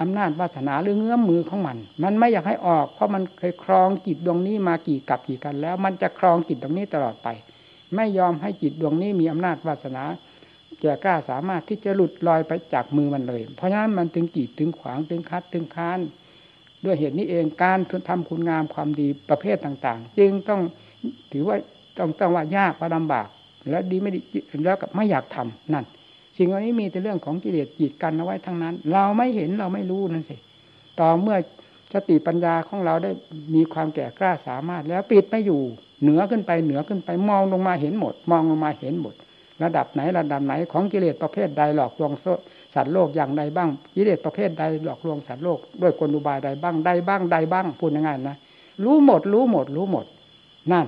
อำนาจวาสนาหรือเงื้อมมือของมัน มันไม่อยากให้ออก เพราะมันเคยครองจิตดวงนี้มากี่กับกี่กัน แล้ว มันจะครองจิตดวงนี้ตลอดไป ไม่ยอมให้จิตดวงนี้มีอำนาจวาสนาแก่กล้าสามารถที่จะหลุดลอยไปจากมือมันเลย เพราะฉะนั้นมันถึงกีดถึงขวางถึงคัดถึงค้าน ด้วยเหตุนี้เองการทำคุณงามความดีประเภทต่าง ๆ จึงต้องถือว่าต้องต้องว่ายากว่าลำบาก แล้วดีไม่ดีแล้วกับไม่อยากทำนั่น สิ่งเหล่านี้มีแต่เรื่องของกิเลสจีดกันเอาไว้ทั้งนั้น เราไม่เห็นเราไม่รู้นั่นสิต่อเมื่อสติปัญญาของเราได้มีความแก่กล้าสามารถ แล้วปิดไม่อยู่เหนือขึ้นไปเหนือขึ้นไปมองลงมาเห็นหมด มองลงมาเห็นหมด ระดับไหนระดับไหนของกิเลสประเภทใดหลอกลวงสัตว์โลกอย่างใดบ้างกิเลสประเภทใดหลอกลวงสัตว์โลกด้วยกลอุบายใดบ้างใดบ้างใดบ้างพูดง่ายๆนะรู้หมด รู้หมด รู้หมด นั่น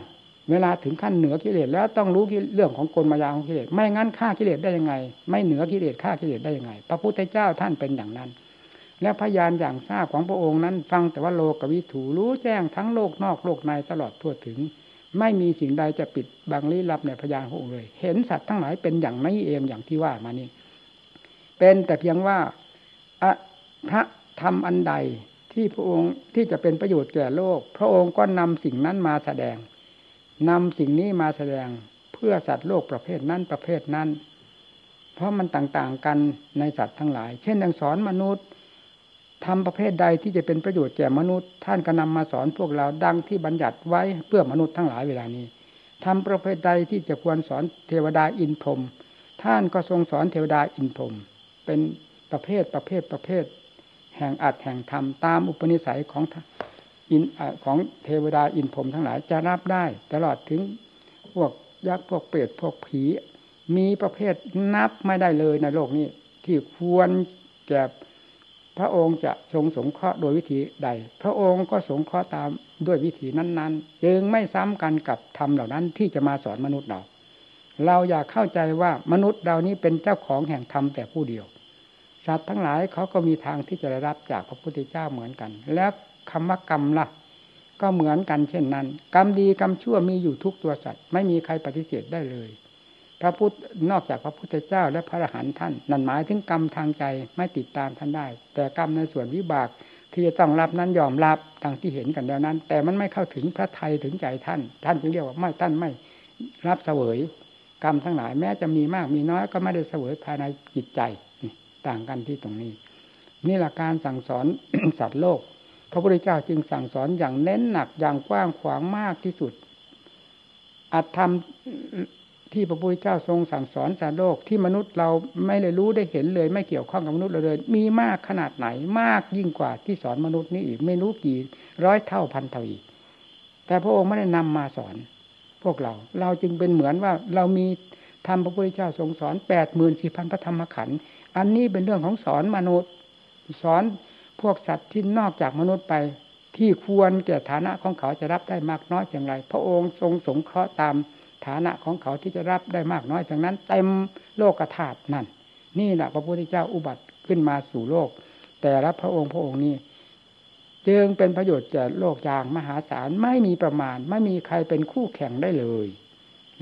เวลาถึงขั้นเหนือกิเลสแล้วต้องรู้เรื่องของกลมายาของกิเลสไม่งั้นฆ่ากิเลสได้ยังไง ไม่เหนือกิเลสฆ่ากิเลสได้ยังไง พระพุทธเจ้าท่านเป็นอย่างนั้น และพยานอย่างทราบของพระองค์นั้น ฟังแต่ว่าโลกวิถูรู้แจ้งทั้งโลกนอกโลกในตลอดทั่วถึง ไม่มีสิ่งใดจะปิดบังลี้ลับในพยานขององค์เลย เห็นสัตว์ทั้งหลายเป็นอย่างนี้เองอย่างที่ว่ามานี่เป็นแต่เพียงว่าพระธรรมอันใดที่พระองค์ที่จะเป็นประโยชน์แก่โลก พระองค์ก็นำสิ่งนั้นมาแสดง นำสิ่งนี้มาแสดงเพื่อสัตว์โลกประเภทนั้นประเภทนั้น เพราะมันต่างๆกันในสัตว์ทั้งหลาย เช่นอย่างสอนมนุษย์ทำประเภทใดที่จะเป็นประโยชน์แก่มนุษย์ ท่านก็นำมาสอนพวกเราดังที่บัญญัติไว้เพื่อมนุษย์ทั้งหลายเวลานี้ทำประเภทใดที่จะควรสอนเทวดาอินพรมท่านก็ทรงสอนเทวดาอินพรมเป็นประเภทประเภทประเภท แห่งอัดแห่งธรรมตามอุปนิสัยของ อินของเทวดาอินพรมทั้งหลายจะรับได้ ตลอดถึงพวกยักษ์พวกเปรตพวกผี มีประเภทนับไม่ได้เลยในโลกนี้ ที่ควรแก่พระองค์จะทรงสงเคราะห์โดยวิธีใด พระองค์ก็สงเคราะห์ตามด้วยวิธีนั้นๆ จึงไม่ซ้ำกันกับธรรมเหล่านั้นที่จะมาสอนมนุษย์เรา เราอยากเข้าใจว่ามนุษย์เรานี้เป็นเจ้าของแห่งธรรมแต่ผู้เดียว สัตว์ทั้งหลายเขาก็มีทางที่จะได้รับจากพระพุทธเจ้าเหมือนกัน แล้ว คำว่ากรรมละ่ะ ก็เหมือนกันเช่นนั้น กรรมดีกรรมชั่วมีอยู่ทุกตัวสัตว์ ไม่มีใครปฏิเสธได้เลย พระพุทธนอกจากพระพุทธเจ้าและพระอรหันต์ท่าน นั่นหมายถึงกรรมทางใจไม่ติดตามท่านได้ แต่กรรมในส่วนวิบากที่จะต้องรับนั้นยอมรับดังที่เห็นกันแล้วนั้น แต่มันไม่เข้าถึงพระไทยถึงใจท่าน ท่านจึงเรียกว่าไม่ท่านไม่รับเสวยกรรมทั้งหลายแม้จะมีมากมีน้อยก็ไม่ได้เสวยภายในจิตใจต่างกันที่ตรงนี้ นี่หลักการสั่งสอนสัตว์โลก พระพุทธเจ้าจึงสั่งสอนอย่างเน้นหนักอย่างกว้างขวางมากที่สุดอัตธรรมที่พระพุทธเจ้าทรงสั่งสอนสารโลกที่มนุษย์เราไม่เลยรู้ได้เห็นเลย ไม่เกี่ยวข้องกับมนุษย์เราเลย มีมากขนาดไหนมากยิ่งกว่าที่สอนมนุษย์นี้อีกไม่รู้กี่ร้อยเท่าพันเท่าอีกแต่พระองค์ไม่ได้นำมาสอน พวกเรา เราจึงเป็นเหมือนว่าเรามีทำพระพุทธเจ้าทรงสอนแปดหมื่นสี่พันพระธรรมขันธ์อันนี้เป็นเรื่องของสอนมนุษย์ สอน พวกสัตว์ที่นอกจากมนุษย์ไป ที่ควรแก่ฐานะของเขาจะรับได้มากน้อยอย่างไรพระองค์ทรงสงเคราะห์ตามฐานะของเขาที่จะรับได้มากน้อยจากนั้น เต็มโลกธาตุนั่น นี่แหละพระพุทธเจ้าอุบัติขึ้นมาสู่โลก แต่ละพระองค์พระองค์นี้จึงเป็นประโยชน์แก่โลกอย่างมหาศาลไม่มีประมาณ ไม่มีใครเป็นคู่แข่งได้เลย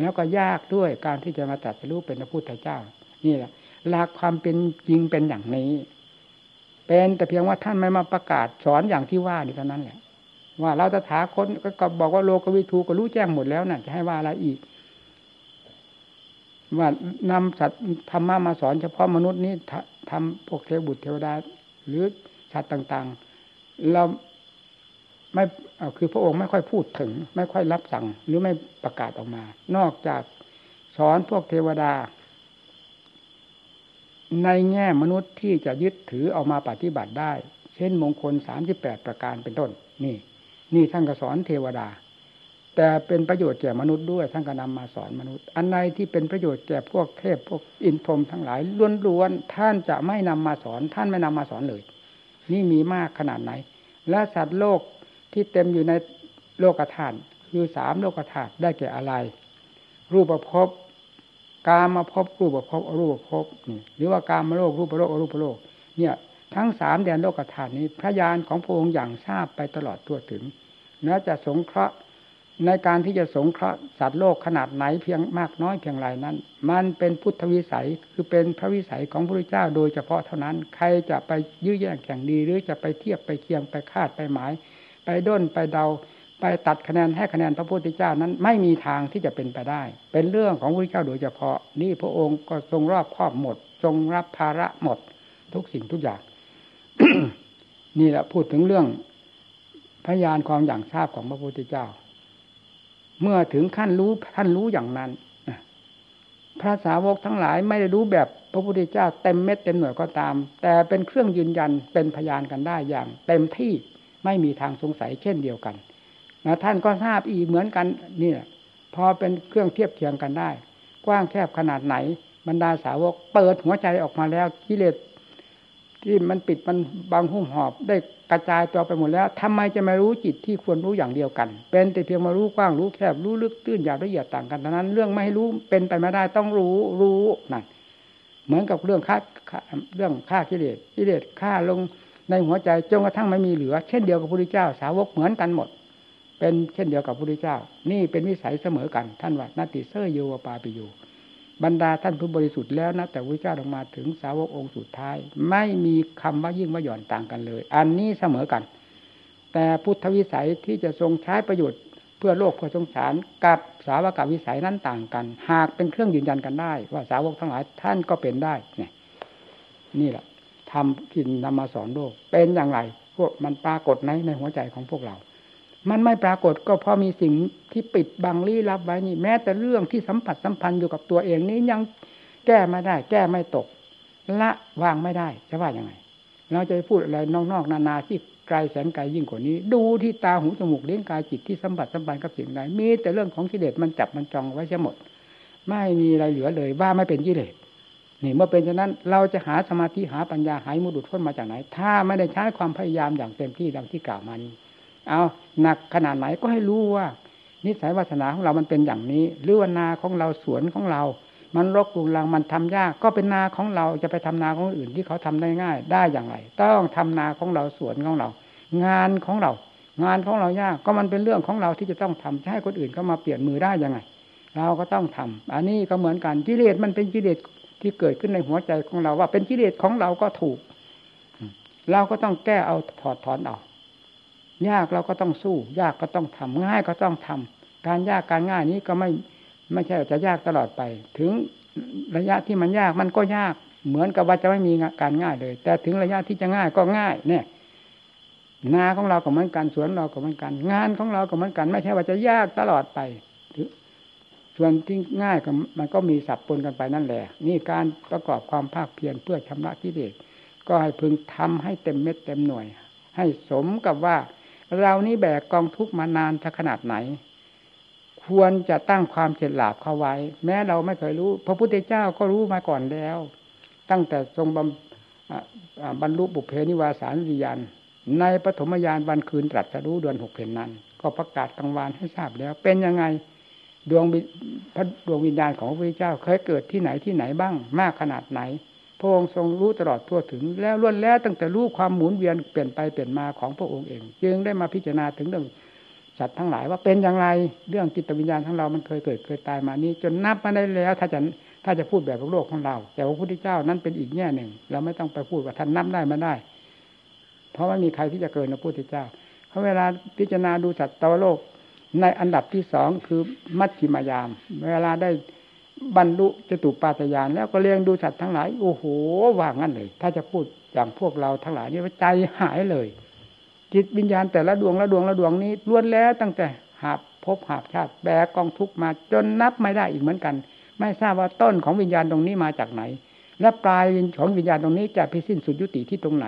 แล้วก็ยากด้วยการที่จะมาตัดสู้เป็นพระพุทธเจ้า นี่แหละหลักความเป็นจริงเป็นอย่างนี้ เป็นแต่เพียงว่าท่านไม่มาประกาศสอนอย่างที่ว่านี่เท่านั้นแหละ ว่าเราจะถาคนก็บอกว่าโลกวิทูก็รู้แจ้งหมดแล้วนะ่ะ จะให้ว่าอะไรอีก ว่านำสัตว์ธรรมะมาสอนเฉพาะมนุษย์นี้ทำพวกเทวบุตรเทวดา หรือสัตว์ต่าง ๆ เราไม่คือพระองค์ไม่ค่อยพูดถึง ไม่ค่อยรับสั่งหรือไม่ประกาศออกมา นอกจากสอนพวกเทวดา ในแง่มนุษย์ที่จะยึดถือเอามาปฏิบัติได้ เช่นมงคลสามสิบแปดประการเป็นต้น นี่ นี่ท่านก็สอนเทวดา แต่เป็นประโยชน์แก่มนุษย์ด้วยท่านก็นำมาสอนมนุษย์ อันใดที่เป็นประโยชน์แก่พวกเทพพวกอินทรมทั้งหลายล้วนๆท่านจะไม่นำมาสอน ท่านไม่นำมาสอนเลย นี่มีมากขนาดไหน และสัตว์โลกที่เต็มอยู่ในโลกธาตุคือสามโลกธาตุได้แก่อะไร รูปภพ กามาพบรูปภพบอรูปภพนี่หรือว่ากามาโลกรูปโลกอรูปโลกเนี่ยทั้งสามแดนโลกธาตุนี้ พระญาณของพระองค์อย่างทราบไปตลอดทั่วถึงและจะสงเคราะห์ในการที่จะสงเคราะห์สัตว์โลกขนาดไหนเพียงมากน้อยเพียงไรนั้น มันเป็นพุทธวิสัยคือเป็นพระวิสัยของพระพุทธเจ้าโดยเฉพาะเท่านั้น ใครจะไปยื้อแย่งแข่งดี หรือจะไปเทียบไปเคียงไปคาดไปหมาย ไปด้นไปเดา ไปตัดคะแนนให้คะแนนพระพุทธเจ้านั้น ไม่มีทางที่จะเป็นไปได้ เป็นเรื่องของพระพุทธเจ้าโดยเฉพาะ นี่พระองค์ก็ทรงรอบครอบหมด ทรงรับภาระหมด ทุกสิ่งทุกอย่าง นี่แหละพูดถึงเรื่องพยานความอย่างทราบของพระพุทธเจ้า เมื่อถึงขั้นรู้ท่านรู้อย่างนั้นพระสาวกทั้งหลายไม่ได้รู้แบบพระพุทธเจ้าเต็มเม็ดเต็มหน่วยก็ตาม แต่เป็นเครื่องยืนยันเป็นพยานกันได้อย่าง เต็มที่ไม่มีทางสงสัยเช่นเดียวกัน นะท่านก็ทราบอีกเหมือนกันนี่พอเป็นเครื่องเทียบเทียงกันได้ กว้างแคบขนาดไหน บรรดาสาวกเปิดหัวใจออกมาแล้วกิเลสที่มันปิดมันบางหุ้มหอบ ได้กระจายตัวไปหมดแล้วทำไมจะไม่รู้จิตที่ควรรู้อย่างเดียวกัน เป็นแต่เพียงมารู้กว้างรู้แคบรู้ลึกตื้นหยาบละเอียดต่างกันเท่านั้น เรื่องไม่ให้รู้เป็นไปไม่ได้ต้องรู้รู้นั่นเหมือนกับเรื่องฆ่าเรื่องฆ่ากิเลสกิเลสฆ่าลงในหัวใจจนกระทั่งไม่มีเหลือ เช่นเดียวกับพระพุทธเจ้าสาวกเหมือนกันหมด เป็นเช่นเดียวกับพระพุทธเจ้า นี่เป็นวิสัยเสมอกันท่านว่านาติเซอร์โยวปาปิโยบรรดาท่านผู้บริสุทธิ์แล้วนะแต่พระเจ้าลงมาถึงสาวกองค์สุดท้าย ไม่มีคำว่ายิ่งว่าหย่อนต่างกันเลย อันนี้เสมอกัน แต่พุทธวิสัยที่จะทรงใช้ประโยชน์เพื่อโลกเพื่อสงสารกับสาวกวิสัยนั้นต่างกัน หากเป็นเครื่องยืนยันกันได้ ว่าสาวกทั้งหลายท่านก็เป็นได้เนี่ยนี่แหละทำกินนำมาสอนโลกเป็นอย่างไร พวกมันปรากฏในในหัวใจของพวกเรา มันไม่ปรากฏก็เพราะมีสิ่งที่ปิดบังลี้ลับไว้นี่ แม้แต่เรื่องที่สัมผัสสัมพันธ์อยู่กับตัวเองนี้ยังแก้ไม่ได้ แก้ไม่ตก ละวางไม่ได้จะว่ายังไง เราจะพูดอะไรนอกๆนานาที่ไกลแสนไกลยิ่งกว่านี้ ดูที่ตาหูจมูกเลี้ยงกายจิตที่สัมผัสสัมพันธ์กับสิ่งใดมี แต่เรื่องของกิเลสมันจับมันจองไว้เสียหมด ไม่มีอะไรเหลือเลยว่าไม่เป็นกิเลสนี่เมื่อเป็นฉะนั้นเราจะหาสมาธิหาปัญญาหายมุดุดพ้นมาจากไหน ถ้าไม่ได้ใช้ความพยายามอย่างเต็มที่ดังที่กล่าวมานี้ เอาหนักขนาดไหนก็ให้รู้ว่า นิสัยวาสนาของเรามันเป็นอย่างนี้ หรือว่านาของเราสวนของเรา มันรกรุงรังมันทำยาก ก็เป็นนาของเราจะไปทำนาของอื่นที่เขาทำได้ง่าย ได้อย่างไร ต้องทำนาของเราสวนของเรา งานของเรา งานของเรายากก็มันเป็นเรื่องของเราที่จะต้องทำจะให้คนอื่นเขามาเปลี่ยนมือได้ยังไง เราก็ต้องทำอันนี้ก็เหมือนกันกิเลสมันเป็นกิเลสที่เกิดขึ้นในหัวใจของเราว่าเป็นกิเลสของเราก็ถูก เราก็ต้องแก้เอาถอดถอนเอา ยากเราก็ต้องสู้ ยากก็ต้องทำง่ายก็ต้องทำการยากการง่ายนี้ก็ไม่ไม่ใช่จะยากตลอดไป ถึงระยะที่มันยากมันก็ยากเหมือนกับว่าจะไม่มีการง่ายเลย แต่ถึงระยะที่จะง่ายก็ง่ายเนี่ยนาของเราก็เหมือนกันสวนเราก็เหมือนกัน งานของเราก็เหมือนกัน ไม่ใช่ว่าจะยากตลอดไปส่วนที่ง่ายก็มันก็มีสับปนกันไปนั่นแหละ นี่การประกอบความภาคเพียรเพื่อชำระกิเลสก็ให้พึงทำให้เต็มเม็ดเต็มหน่วย ให้สมกับว่า เรานี้แบกกองทุกมานานถ้าขนาดไหน ควรจะตั้งความเฉลียลาบเข้าไว้ แม้เราไม่เคยรู้ พระพุทธเจ้าก็รู้มาก่อนแล้ว ตั้งแต่ทรงบบรรลุบุพเพนิวาสานวิญญาณในปฐมยานวันคืนตรัสรู้เดือนหกเพนนั้น ก็ประกาศกลางวานให้ทราบแล้ว เป็นยังไงดวงพระดวงวิญญาณของพระพุทธเจ้า เคยเกิดที่ไหนที่ไหนบ้างมากขนาดไหน พระองค์ทรงรู้ตลอดทั่วถึง แล้วล้วนแล้วตั้งแต่รู้ความหมุนเวียนเปลี่ยนไปเปลี่ยนมาของพระองค์เอง จึงได้มาพิจารณาถึงเรื่องสัตว์ทั้งหลายว่าเป็นอย่างไรเรื่องจิตวิญญาณของเรามันเคยเกิดเคยตายมานี้ จนนับมาได้แล้ว ถ้าจะถ้าจะพูดแบบโลกของเรา แต่พระพุทธเจ้านั้นเป็นอีกแง่หนึ่ง เราไม่ต้องไปพูดว่าท่านนับได้มาได้ เพราะไม่มีใครที่จะเกินพระพุทธเจ้าเพราะเวลาพิจารณาดูสัตว์ตวโลกในอันดับที่สองคือมัชฌิมายาม เวลาได้ บรรลุจตุปาตยานแล้วก็เลี้ยงดูสัตว์ทั้งหลายโอ้โหว่างั้นเลย ถ้าจะพูดอย่างพวกเราทั้งหลายนี่ใจหายเลย จิตวิญญาณแต่ละดวงละดวงละดวงนี้ล้วนแล้วตั้งแต่หาบพบหาบชาติแบกกองทุกมาจนนับไม่ได้อีกเหมือนกัน ไม่ทราบว่าต้นของวิญญาณตรงนี้มาจากไหน และปลายของวิญญาณตรงนี้จะพิสิ้นสุดยุติที่ตรงไหน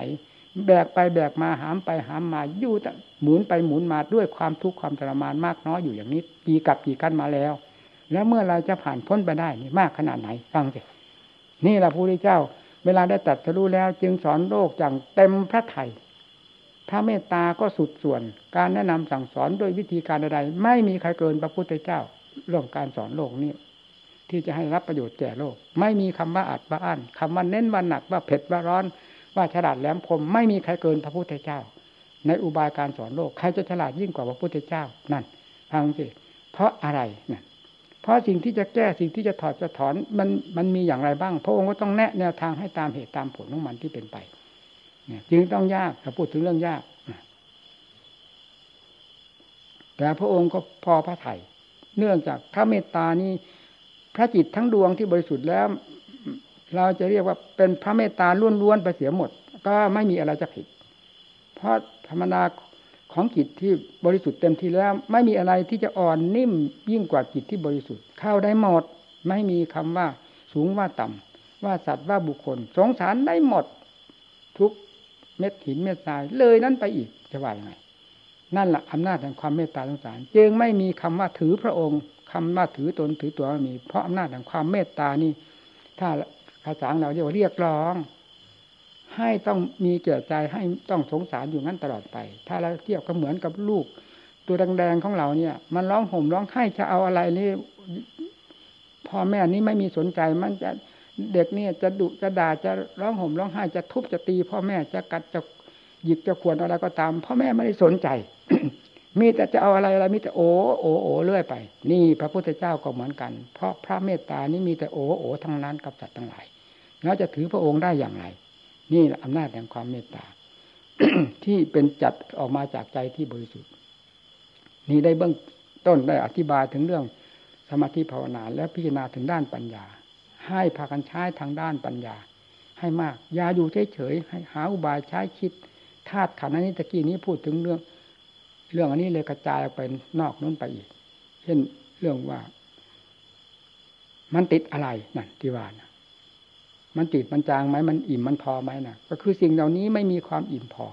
แบกไปแบกมาหามไปหามมาอยู่หมุนไปหมุนมาด้วยความทุกข์ความทรมานมากน้อยอยู่อย่างนี้กี่กับกี่กันมาแล้ว แล้วเมื่อเราจะผ่านพ้นไปได้นี่มากขนาดไหนฟังสินี่แหละพระพุทธเจ้า เวลาได้ตัดสู้แล้ว จึงสอนโลกอย่างเต็มพระไถ่พระเมตตาก็สุดส่วน การแนะนำสั่งสอนโดยวิธีการใดไม่มีใครเกินพระพุทธเจ้าเรื่องการสอนโลกนี้ที่จะให้รับประโยชน์แก่โลก ไม่มีคำว่าอัดว่าอั้นคำว่าเน้นว่าหนักว่าเผ็ดว่าร้อน ว่าฉลาดแหลมคม ไม่มีใครเกินพระพุทธเจ้า ในอุบายการสอนโลกใครจะฉลาดยิ่งกว่าพระพุทธเจ้านั่นฟังสิเพราะอะไรนั่น เพราะสิ่งที่จะแก้สิ่งที่จะถอดจะถอนมันมันมีอย่างไรบ้าง พระองค์ก็ต้องแนะแนวทางให้ตามเหตุตามผลของมันที่เป็นไปเนี่ยจึงต้องยากถ้าพูดถึงเรื่องยากแต่พระองค์ก็พอพระไถ่เนื่องจากพระเมตตานี้พระจิตทั้งดวงที่บริสุทธิ์แล้ว เราจะเรียกว่าเป็นพระเมตตาล้วนๆไปเสียหมด ก็ไม่มีอะไรจะผิด เพราะธรรมดา ของจิตที่บริสุทธิ์เต็มที่แล้ว ไม่มีอะไรที่จะอ่อนนิ่มยิ่งกว่าจิตที่บริสุทธิ์เข้าได้หมด ไม่มีคำว่าสูงว่าต่ำว่าสัตว์ว่าบุคคล สงสารได้หมด ทุกเม็ดหินเม็ดทรายเลยนั้นไปอีกจะว่ายังไงนั่นแหละอำนาจแห่งความเมตตาสงสาร จึงไม่มีคำว่าถือพระองค์คำว่าถือตนถือตัวไม่มี เพราะอำนาจแห่งความเมตตานี่ ถ้าภาษาเราเรียกว่าเรียกร้อง ให้ต้องมีเกียรติใจให้ต้องสงสารอยู่งั้นตลอดไป ถ้าเราเทียบก็เหมือนกับลูก ตัวแดงๆของเราเนี่ย มันร้องห่มร้องไห้จะเอาอะไรนี่พ่อแม่นี้ไม่มีสนใจมันจะเด็กเนี่ยจะดุจะด่าจะร้องห่มร้องไห้จะทุบจะตีพ่อแม่จะกัดจะหยิกจะควรอะไรก็ตาม พ่อแม่ไม่ได้สนใจ มีแต่จะเอาอะไรอะไรมีแต่โอ้โอ้โอเรื่อยไป นี่พระพุทธเจ้าก็เหมือนกัน เพราะพระเมตตานี้มีแต่โอ้โอทั้งนั้นกับสัตว์ทั้งหลายแล้วจะถือพระองค์ได้อย่างไร นี่อำนาจแห่งความเมตตาที่เป็นจัดออกมาจากใจที่บริสุทธิ์นี่ได้เบื้องต้นได้อธิบายถึงเรื่องสมาธิภาวนาและพิจารณาถึงด้านปัญญา ให้พากันใช้ทางด้านปัญญา ให้มากอย่าอยู่เฉยๆให้หาอุบายใช้คิดธาตุขันธ์อันนี้ตะกี้นี้พูดถึงเรื่อง เรื่องอันนี้เลยกระจายออกไปนอกนู้นไปอีก เช่นเรื่องว่า มันติดอะไรนั่นที่ว่านะ มันติดมันจางไหมมันอิ่มมันพอไหมนะก็คือสิ่งเหล่านี้ไม่มีความอิ่มพอ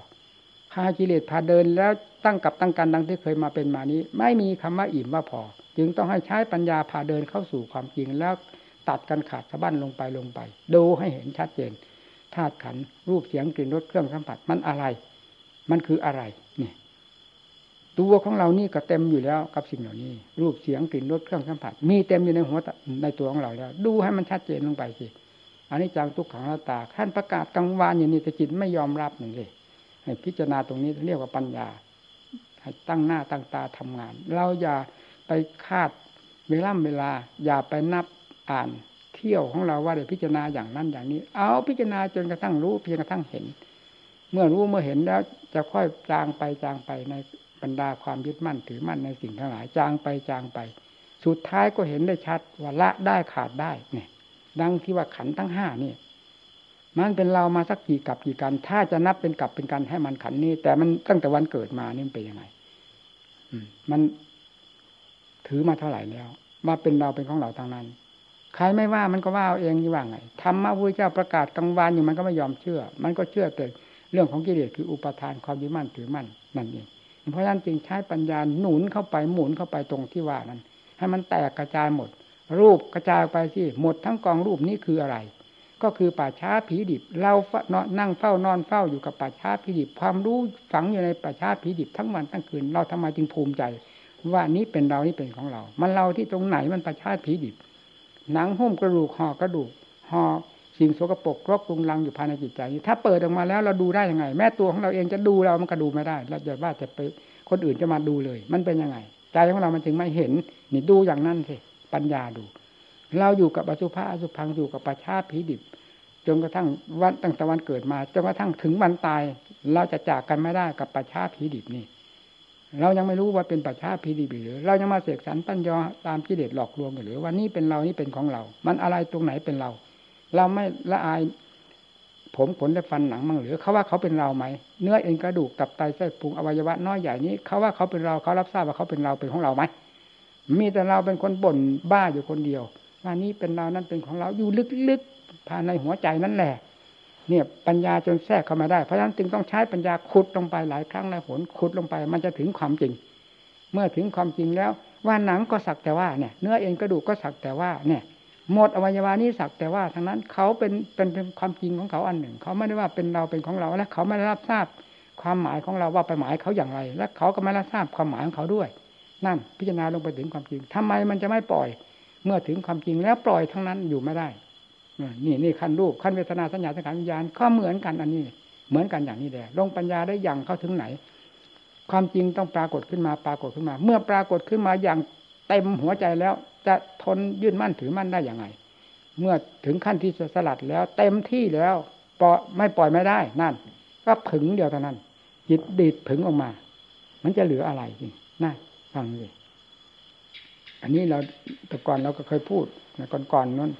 พากิเลสพาเดินแล้วตั้งกับตั้งกันดังที่เคยมาเป็นมานี้ ไม่มีคำว่าอิ่มว่าพอ จึงต้องให้ใช้ปัญญาพาเดินเข้าสู่ความจริงแล้วตัดกันขาดสะบั้นลงไปลงไป ดูให้เห็นชัดเจนธาตุขันรูปเสียงกลิ่นรสเครื่องสัมผัสมันอะไร มันคืออะไรนี่ตัวของเรานี่ก็เต็มอยู่แล้วกับสิ่งเหล่านี้ รูปเสียงกลิ่นรสเครื่องสัมผัส มีเต็มอยู่ในหัวในตัวของเราแล้ว ดูให้มันชัดเจนลงไปสิ อันนี้จังทุกขังหน้าตาท่านประกาศกลางวานอย่างนี้แต่จิตไม่ยอมรับหนึ่งเลยให้พิจารณาตรงนี้เรียกว่าปัญญาให้ตั้งหน้าตั้งตาทำงาน เราอย่าไปคาดเวลาเวลา อย่าไปนับอ่านเที่ยวของเราว่าได้พิจารณาอย่างนั้นอย่างนี้ เอาพิจารณาจนกระทั่งรู้เพียงกระทั่งเห็น เมื่อรู้เมื่อเห็นแล้วจะค่อยจางไปจางไปในบรรดาความยึดมั่นถือมั่นในสิ่งทั้งหลายจางไปจางไป สุดท้ายก็เห็นได้ชัดว่าละได้ขาดได้เนี่ย ดังที่ว่าขันทั้งห้านี่ มันเป็นเรามาสักกี่กับกี่กัน ถ้าจะนับเป็นกับเป็นกันให้มันขันนี้ แต่มันตั้งแต่วันเกิดมานี่เป็นยังไงมันถือมาเท่าไหร่แล้วมาเป็นเราเป็นของเราทางนั้น ใครไม่ว่ามันก็ว่าเอาเองยี่ว่าไงธรรมะพระเจ้าประกาศกลางวันอยู่มันก็ไม่ยอมเชื่อ มันก็เชื่อแต่เรื่องของกิเลสคืออุปทานความยึดมั่นถือมั่นนั่นเองเพราะฉะนั้นจึงใช้ปัญญาหนุนเข้าไปหมุนเข้าไปตรงที่ว่านั้น ให้มันแตกกระจายหมด รูปกระจายไปสิหมดทั้งกองรูปนี้คืออะไร ก็คือป่าช้าผีดิบ เรานั่งเฝ้านอนเฝ้าอยู่กับป่าช้าผีดิบ ความรู้ฝังอยู่ในป่าช้าผีดิบทั้งวันทั้งคืน เราทำไมจึงภูมิใจ ว่านี้เป็นเรานี่เป็นของเรา มันเราที่ตรงไหนมันป่าช้าผีดิบ หนังหุ้มกระดูกห่อกระดูกห่อสิ่งโสกปรกรกรุงรังอยู่ภายในจิตใจนี้ถ้าเปิดออกมาแล้วเราดูได้ยังไง แม้ตัวของเราเองจะดูเรามันก็ดูไม่ได้เราจะว่าจะไปคนอื่นจะมาดูเลย มันเป็นยังไง ใจของเรามันจึงไม่เห็นนี่ดูอย่างนั้นสิ ปัญญาดู เราอยู่กับอสุภะอสุพังอยู่กับประชาผีดิบจนกระทั่งวันตั้งแต่วันเกิดมาจนกระทั่งถึงวันตาย เราจะจากกันไม่ได้กับประชาผีดิบนี่ เรายังไม่รู้ว่าเป็นปัจฉาพีดีหรือ เรายังมาเสกสรรปัญญาตามกิเลสหลอกลวงหรือว่านี่เป็นเรานี่เป็นของเรา มันอะไรตรงไหนเป็นเรา เราไม่ละอายผมขนและฟันหนังมั่งหรือเขาว่าเขาเป็นเราไหมเนื้อเอ็นกระดูกตับไตเส้นพุงอวัยวะน้อยใหญ่นี้เขาว่าเขาเป็นเราเขารับทราบว่าเขาเป็นเราเป็นของเราไหม มีแต่เราเป็นคนบ่นบ้าอยู่คนเดียวว่านี่เป็นเรานั่นเป็นของเราอยู่ลึกๆภายในหัวใจนั่นแหละ เนี่ยปัญญาจนแทรกเข้ามาได้เพราะฉะนั้นจึงต้องใช้ปัญญาขุดลงไปหลายครั้งหลายหนขุดลงไป มันจะถึงความจริง เมื่อถึงความจริงแล้ว ว่าหนังก็สักแต่ว่าเนี่ย เนื้อเอ็นกระดูกก็สักแต่ว่าเนี่ยหมดอวัยวะนี้สักแต่ว่าทั้งนั้นเขาเป็นเป็นเป็นความจริงของเขาอันหนึ่ง เขาไม่ได้ว่าเป็นเราเป็นของเราและเขาไม่ได้รับทราบความหมายของเราว่าไปหมายเขาอย่างไร และเขาก็ไม่รับทราบความหมายของเขาด้วย นั่นพิจารณาลงไปถึงความจริงทำไมมันจะไม่ปล่อย เมื่อถึงความจริงแล้วปล่อยทั้งนั้นอยู่ไม่ได้นี่นี่ขั้นรูปขั้นเวทนาสัญญาสังขารวิญญาณก็เหมือนกันอันนี้ เหมือนกันอย่างนี้แหละลงปัญญาได้อย่างเข้าถึงไหน ความจริงต้องปรากฏขึ้นมาปรากฏขึ้นมา เมื่อปรากฏขึ้นมาอย่างเต็มหัวใจแล้ว จะทนยื่นมั่นถือมั่นได้อย่างไง เมื่อถึงขั้นที่สลัดแล้ว เต็มที่แล้วปล่อยไม่ปล่อยไม่ได้นั่น ก็ผึ่งเดียวเท่านั้นจิตดีดผึ่งออกมา มันจะเหลืออะไรจริงน่า ฟังเลยอันนี้เราแต่ก่อนเราก็เคยพูดนะก่อนๆนั้น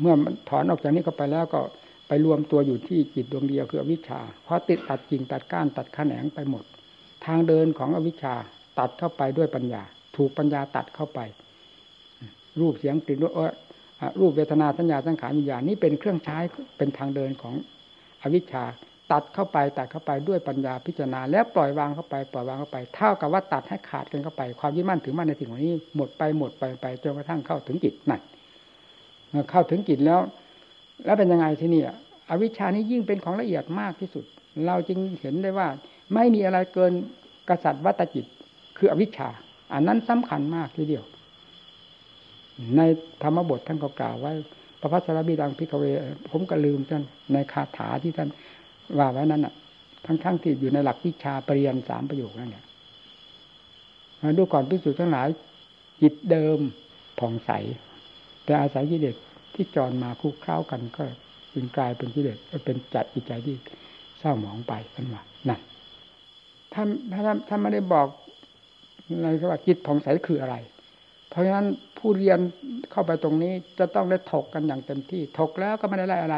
เมื่อมันถอนออกจากนี้ก็ไปแล้วก็ไปรวมตัวอยู่ที่จิตดวงเดียวคืออวิชชา เพราะติดตัดกิ่งตัดก้านตัดแขนงไปหมด ทางเดินของอวิชชาตัดเข้าไปด้วยปัญญา ถูกปัญญาตัดเข้าไป รูปเสียงกลิ่นรสรูปเวทนาสัญญาสังขารวิญญาณนี้เป็นเครื่องใช้เป็นทางเดินของอวิชชา ตัดเข้าไปตัดเข้าไปด้วยปัญญาพิจารณา แล้วปล่อยวางเข้าไปปล่อยวางเข้าไป เท่ากับว่าตัดให้ขาดกันเข้าไป ความยึดมั่นถือมั่นในสิ่งเหล่านี้หมดไปหมดไปไปจนกระทั่งเข้าถึงจิตนั่นเข้าถึงจิตแล้ว แล้วเป็นยังไงที่นี่อวิชชานี้ยิ่งเป็นของละเอียดมากที่สุด เราจึงเห็นได้ว่า ไม่มีอะไรเกินกษัตริย์วัตจิต คืออวิชชา อันนั้นสำคัญมากทีเดียว ในธรรมบทท่านก็กล่าวไว้พระพัสรบิดังพิกเว ผมก็ลืมท่านในคาถาที่ท่าน ว่าไว้นั้นอะ ทั้งทั้งที่อยู่ในหลักวิชาปริยนสามประโยคนั่นเนี่ยมาดูก่อนพิสูจน์ทั้งหลายจิตเดิมผ่องใส แต่อาศัยกิเลสที่จรมาคู่เข้ากันก็จึงกลายเป็นกิเลสเป็นจัดจิตใจที่เศร้าหมองไปกันว่านั่นท่านท่านท่านไม่ได้บอกในว่าจิตผ่องใสคืออะไร เพราะฉะนั้นผู้เรียนเข้าไปตรงนี้จะต้องได้ถกกันอย่างเต็มที่ ถกแล้วก็ไม่ได้ไล่อะไร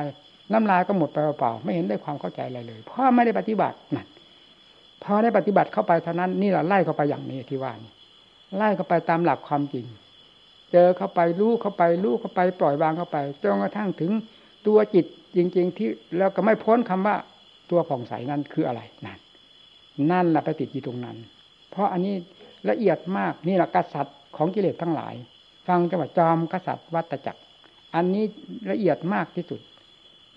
น้ำลายก็หมดไปเปล่าๆไม่เห็นได้ความเข้าใจอะไรเลย เพราะไม่ได้ปฏิบัตินั่นพอได้ปฏิบัติเข้าไปเท่านั้นนี่แหละไล่เข้าไปอย่างนี้ที่ว่านี่ไล่เข้าไปตามหลักความจริง เจอเข้าไปรู้เข้าไปรู้เข้าไปปล่อยวางเข้าไปจนกระทั่งถึงตัวจิตจริง ๆ ที่แล้วก็ไม่พ้นคำว่าตัวผ่องใสนั้นคืออะไรนั่นนั่นแหละไปติดอยู่ตรงนั้น เพราะอันนี้ละเอียดมากนี่แหละกษัตริย์ของกิเลสทั้งหลาย ฟังจังหวัดจอมกษัตริย์วัตจักร อันนี้ละเอียดมากที่สุด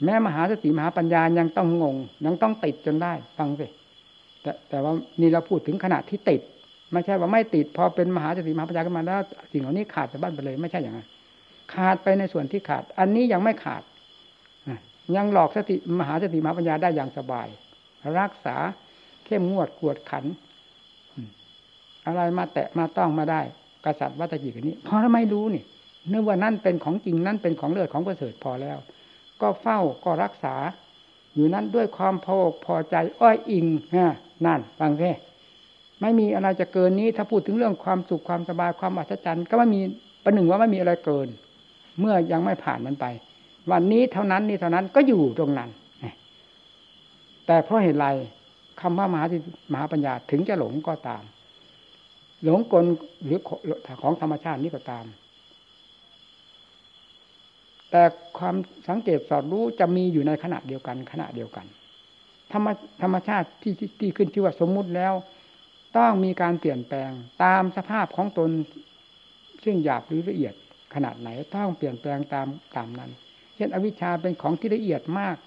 แม้มหาสติมหาปัญญายังต้องงง ยังต้องติดจนได้ ฟังสิแต่แต่ว่านี่เราพูดถึงขณะที่ติด ไม่ใช่ว่าไม่ติด พอเป็นมหาสติมหาปัญญาขึ้นมาแล้วสิ่งเหล่านี้ขาดจากบ้านไปเลย ไม่ใช่อย่างนั้นขาดไปในส่วนที่ขาด อันนี้ยังไม่ขาดยังหลอกสติมหาสติมหาปัญญาได้อย่างสบาย รักษาเข้มงวดกวดขัน อะไรมาแตะมาต้องมาได้ กษัตริย์วัตจิกนี้เพราะไม่รู้นี่นึกว่านั่นเป็นของจริงนั่นเป็นของเลือดของประเสริฐพอแล้ว ก็เฝ้าก็รักษา อยู่นั้นด้วยความพอพอใจอ้อยอิงฮะนั่นฟังแค่ไม่มีอะไรจะเกินนี้ ถ้าพูดถึงเรื่องความสุขความสบายความอัศจรรย์ก็ไม่มีประหนึ่งว่าไม่มีอะไรเกิน เมื่อยังไม่ผ่านมันไป วันนี้เท่านั้นนี่เท่านั้นก็อยู่ตรงนั้นแต่เพราะเหตุไรคำว่ามหาสิมหาปัญญาถึงจะหลงก็ตาม หลงกลหรือของธรรมชาตินี้ก็ตาม แต่ความสังเกตสอดรู้จะมีอยู่ในขณะเดียวกันขณะเดียวกัน ธรรมธรรมชาติที่ที่ขึ้นที่ว่าสมมุติแล้ว ต้องมีการเปลี่ยนแปลงตามสภาพของตน ซึ่งหยาบหรือละเอียดขนาดไหนต้องเปลี่ยนแปลงตามตามนั้น เช่นอวิชชาเป็นของที่ละเอียดมาก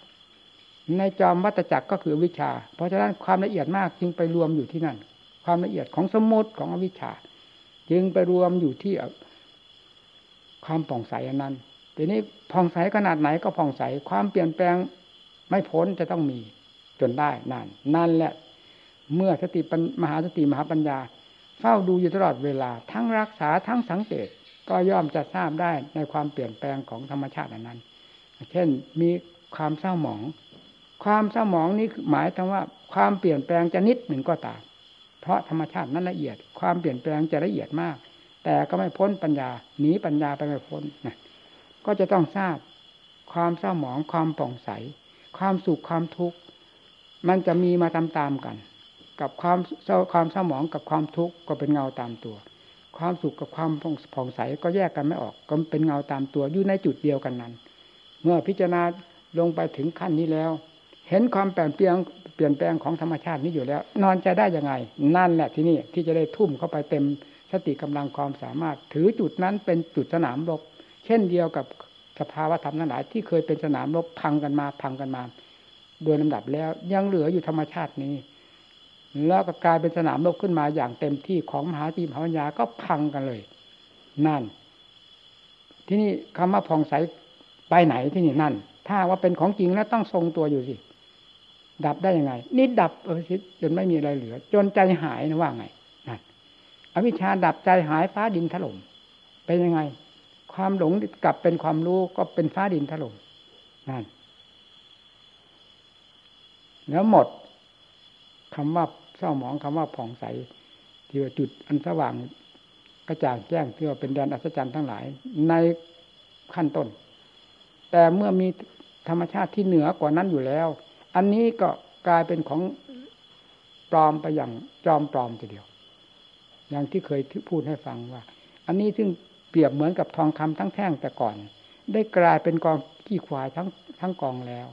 ในจอมวัตจักรก็คืออวิชชา เพราะฉะนั้นความละเอียดมากจึงไปรวมอยู่ที่นั่น ความละเอียดของสมมติของอวิชชา จึงไปรวมอยู่ที่ความผ่องใสอันนั้น ทีนี้ผ่องใสขนาดไหนก็ผ่องใสความเปลี่ยนแปลงไม่พ้นจะต้องมีจนได้นั่นนั่นแหละ เมื่อสติมหาสติมหาปัญญา เฝ้าดูอยู่ตลอดเวลา ทั้งรักษาทั้งสังเกตก็ย่อมจะทราบได้ในความเปลี่ยนแปลงของธรรมชาตินั้น เช่นมีความเศร้าหมอง ความเศร้าหมองนี้หมายถึงว่า ความเปลี่ยนแปลงจะนิดหนึ่งก็ตาม เพราะธรรมชาตินั้นละเอียด ความเปลี่ยนแปลงจะละเอียดมาก แต่ก็ไม่พ้นปัญญาหนีปัญญาไปไม่พ้นนะ ก็จะต้องทราบ ความเศร้าหมองความป่องใส ความสุขความทุกข์มันจะมีมาตามๆกัน กับความเศร้าความเศร้าหมองกับความทุกข์ก็เป็นเงาตามตัว ความสุขกับความผ่องใสก็แยกกันไม่ออก ก็เป็นเงาตามตัวอยู่ในจุดเดียวกันนั้น เมื่อพิจารณาลงไปถึงขั้นนี้แล้ว เห็นความเปลี่ยนแปลงเปลี่ยนแปลงของธรรมชาตินี้อยู่แล้ว นอนจะได้ยังไง นั่นแหละที่นี่ที่จะได้ทุ่มเข้าไปเต็มสติกำลังความสามารถ ถือจุดนั้นเป็นจุดสนามรบ เช่นเดียวกับสภาวะธรรมทั้งหลายที่เคยเป็นสนามรบพังกันมาพังกันมา โดยลำดับแล้วยังเหลืออยู่ธรรมชาตินี้ แล้วก็กลายเป็นสนามรบขึ้นมาอย่างเต็มที่ของมหาจีมหาวัญญาก็พังกันเลย นั่น ที่นี่คำว่าผ่องใสไปไหนที่นี่นั่น ถ้าว่าเป็นของจริงแล้วต้องทรงตัวอยู่สิดับได้ยังไง นี่ดับเออจนไม่มีอะไรเหลือ จนใจหายนะว่าไงนั่นอวิชชาดับใจหายฟ้าดินถล่มเป็นยังไง ความหลงกลับเป็นความรู้ก็เป็นฟ้าดินถล่มนั่นแล้วหมดคำว่าเศร้าหมองคำว่าผ่องใส ที่ว่าจุดอันสว่างกระจ่างแจ้งที่ว่าเป็นแดนอัศจรรย์ทั้งหลาย ในขั้นต้น แต่เมื่อมีธรรมชาติที่เหนือกว่านั้นอยู่แล้ว อันนี้ก็กลายเป็นของปลอมไปอย่างจอมปลอมทีเดียว อย่างที่เคยพูดให้ฟังว่า อันนี้ซึ่ง เปรียบเหมือนกับทองคำทั้งแท่งแต่ก่อน ได้กลายเป็นกองขี้ควายทั้งทั้งกองแล้ว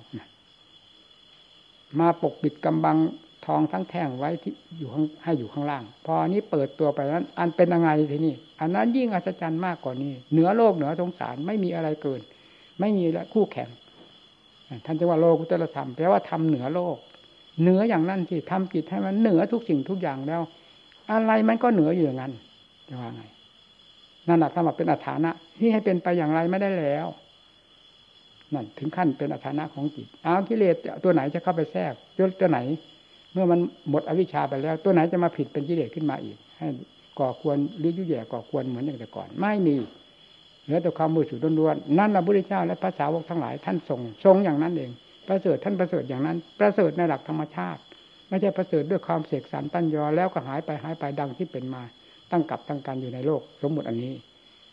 มาปกปิดกำบังทองทั้งแท่งไว้ที่อยู่ให้อยู่ข้างล่าง พออันนี้เปิดตัวไปนั้น อันเป็นยังไงทีนี้อันนั้นยิ่งอัศจรรย์มากกว่านี้ เหนือโลกเหนือสงสารไม่มีอะไรเกิน ไม่มีคู่แข่งท่านจะว่าโลกุตตรธรรมแปลว่าทำเหนือโลก เหนืออย่างนั้นที่ทำกิจให้มันเหนือทุกสิ่งทุกอย่างแล้ว อะไรมันก็เหนืออยู่อย่างนั้นจะว่าไง นั่นแหละถ้ามาเป็นอัฐานะที่ให้เป็นไปอย่างไรไม่ได้แล้วนั่นถึงขั้นเป็นอัฐานะของจิตเอากิเลสตัวไหนจะเข้าไปแทรกตัวไหน เมื่อมันหมดอวิชชาไปแล้ว ตัวไหนจะมาผิดเป็นกิเลสขึ้นมาอีก ให้ก่อควรหรือยุ่ยแย่ก่อควรเหมือนอย่างแต่ก่อน ไม่มีเหลือแต่ความมือสุดล้วนๆนั่นพระพุทธเจ้าและพระสาวกทั้งหลายท่านทรงทรงอย่างนั้นเองประเสริฐท่านประเสริฐอย่างนั้น ประเสริฐในหลักธรรมชาติ ไม่ใช่ประเสริฐด้วยความเสกสรรตั้นยอแล้วก็หายไปหายไปดังที่เป็นมา ตั้งกับตั้งการอยู่ในโลกสมมุติอันนี้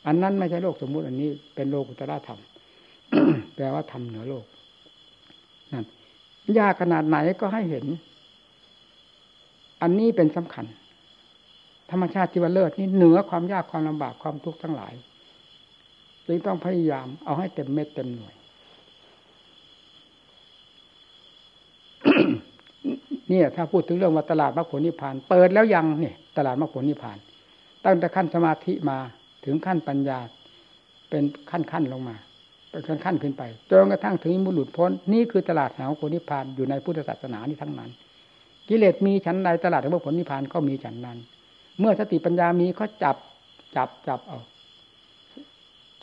อันนั้นไม่ใช่โลกสมมุติอันนี้ เป็นโลกุตระธรรมแปลว่าทำเหนือโลกนั่นยากขนาดไหนก็ให้เห็น อันนี้เป็นสำคัญ ธรรมชาติที่ว่าเลิศนี่เหนือความยากความลำบากความทุกข์ทั้งหลายจึงต้องพยายามเอาให้เต็มเม็ดเต็มหน่วย เนี่ย ถ้าพูดถึงเรื่องว่าตลาดมรรคผลนิพพาน เปิดแล้วยังเนี่ย ตลาดมรรคผลนิพพาน ตั้งแต่ขั้นสมาธิมาถึงขั้นปัญญา เป็นขั้นขั้นลงมา เป็นขั้นขั้นขึ้นไปจนกระทั่งถึงมุหลุดพ้น นี่คือตลาดแห่งผลนิพพานอยู่ในพุทธศาสนานี้ทั้งนั้น กิเลสมีชั้นใดตลาดแห่งผลนิพพานก็มีชั้นนั้น เมื่อสติปัญญามีก็จับจับจับเอา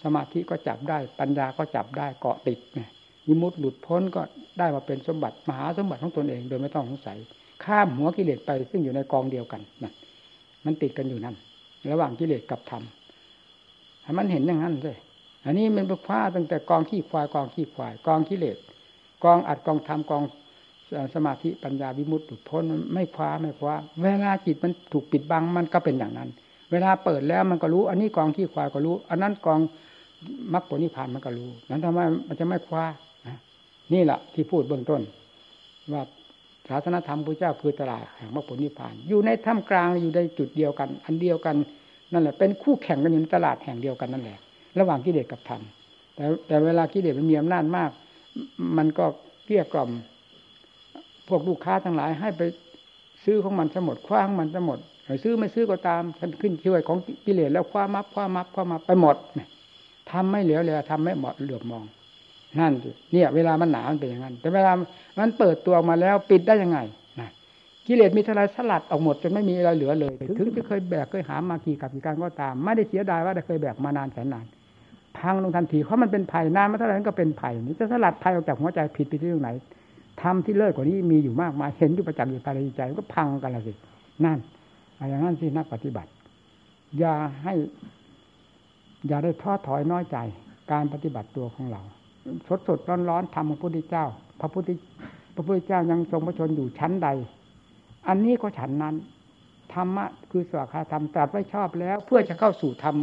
สมาธิก็จับได้ปัญญาก็จับได้เกาะติดไงยิมุตหลุดพ้นก็ได้มาเป็นสมบัติมหาสมบัติของตนเองโดยไม่ต้องสงสัยข้ามหัวกิเลสไปซึ่งอยู่ในกองเดียวกันนั่นมันติดกันอยู่นั่น ระหว่างกิเลสกับธรรมให้มันเห็นอย่างนั้นเลยอันนี้มันไปคว้าตั้งแต่กองขี้ควายกองขี้ควาย กองกิเลสกองอัดกองทำกองสมาธิปัญญาวิมุตติพ้นไม่คว้าไม่คว้า เวลาจิตมันถูกปิดบังมันก็เป็นอย่างนั้น เวลาเปิดแล้วมันก็รู้ อันนี้กองขี้ควายก็รู้ อันนั้นกองมรรคผลนิพพานมันก็รู้ นั้นทำไมมันจะไม่คว้านี่แหละที่พูดเบื้องต้น ว่า ศาสนธรรมพระเจ้าคือตลาดแห่งมรรคผลนิพพาน อยู่ในถ้ำกลางอยู่ในจุดเดียวกัน อันเดียวกันนั่นแหละเป็นคู่แข่งกันอยู่ในตลาดแห่งเดียวกันนั่นแหละ ระหว่างกิเลสกับธรรมแต่แต่เวลากิเลสมันมีอำนาจมาก มันก็เกลี้ยกล่อม พวกลูกค้าทั้งหลายให้ไปซื้อของมันสมดคว้างมันสมดหรือซื้อไม่ซื้อก็ตามท่านขึ้นช่วยของกิเลสแล้วคว้ามับคว้ามับคว้ามับไปหมดทำไม่เหลียวเลยทำไม่เหมาะเหลือบมอง นั่นเนี่ย เวลามันหนามันเป็นอย่างนั้น แต่เวลามันเปิดตัวออกมาแล้วปิดได้ยังไงนะกิเลสมีทลายสลัดออกหมดจนไม่มีอะไรเหลือเลย ถึงจะเคยแบกเคยหามากี่กับกี่การก็ตาม ไม่ได้เสียดายว่าได้เคยแบกมานานแสนนานพังลงทันทีเพราะมันเป็นไผ่นานมาเท่าไหร่ก็เป็นไผ่นี่จะสลัดไผ่ออกจากหัวใจผิดไปที่ตรงไหนทำที่เลิศกว่านี้มีอยู่มากมายเห็นอยู่ประจำอยู่ภายในใจก็พังกันละสินั่นอย่างนั้นที่นักปฏิบัติ อย่าให้ อย่าได้ท้อถอยน้อยใจ การปฏิบัติตัวของเรา สดสดร้อนร้อนทำพระพุทธเจ้า พระพุทธพระพุทธเจ้ายังทรงพระชนอยู่ชั้นใด อันนี้ก็ฉันนั้นธรรมะคือสวากาธรรมตรัสไว้ชอบแล้ว เพื่อจะเข้าสู่ธรรม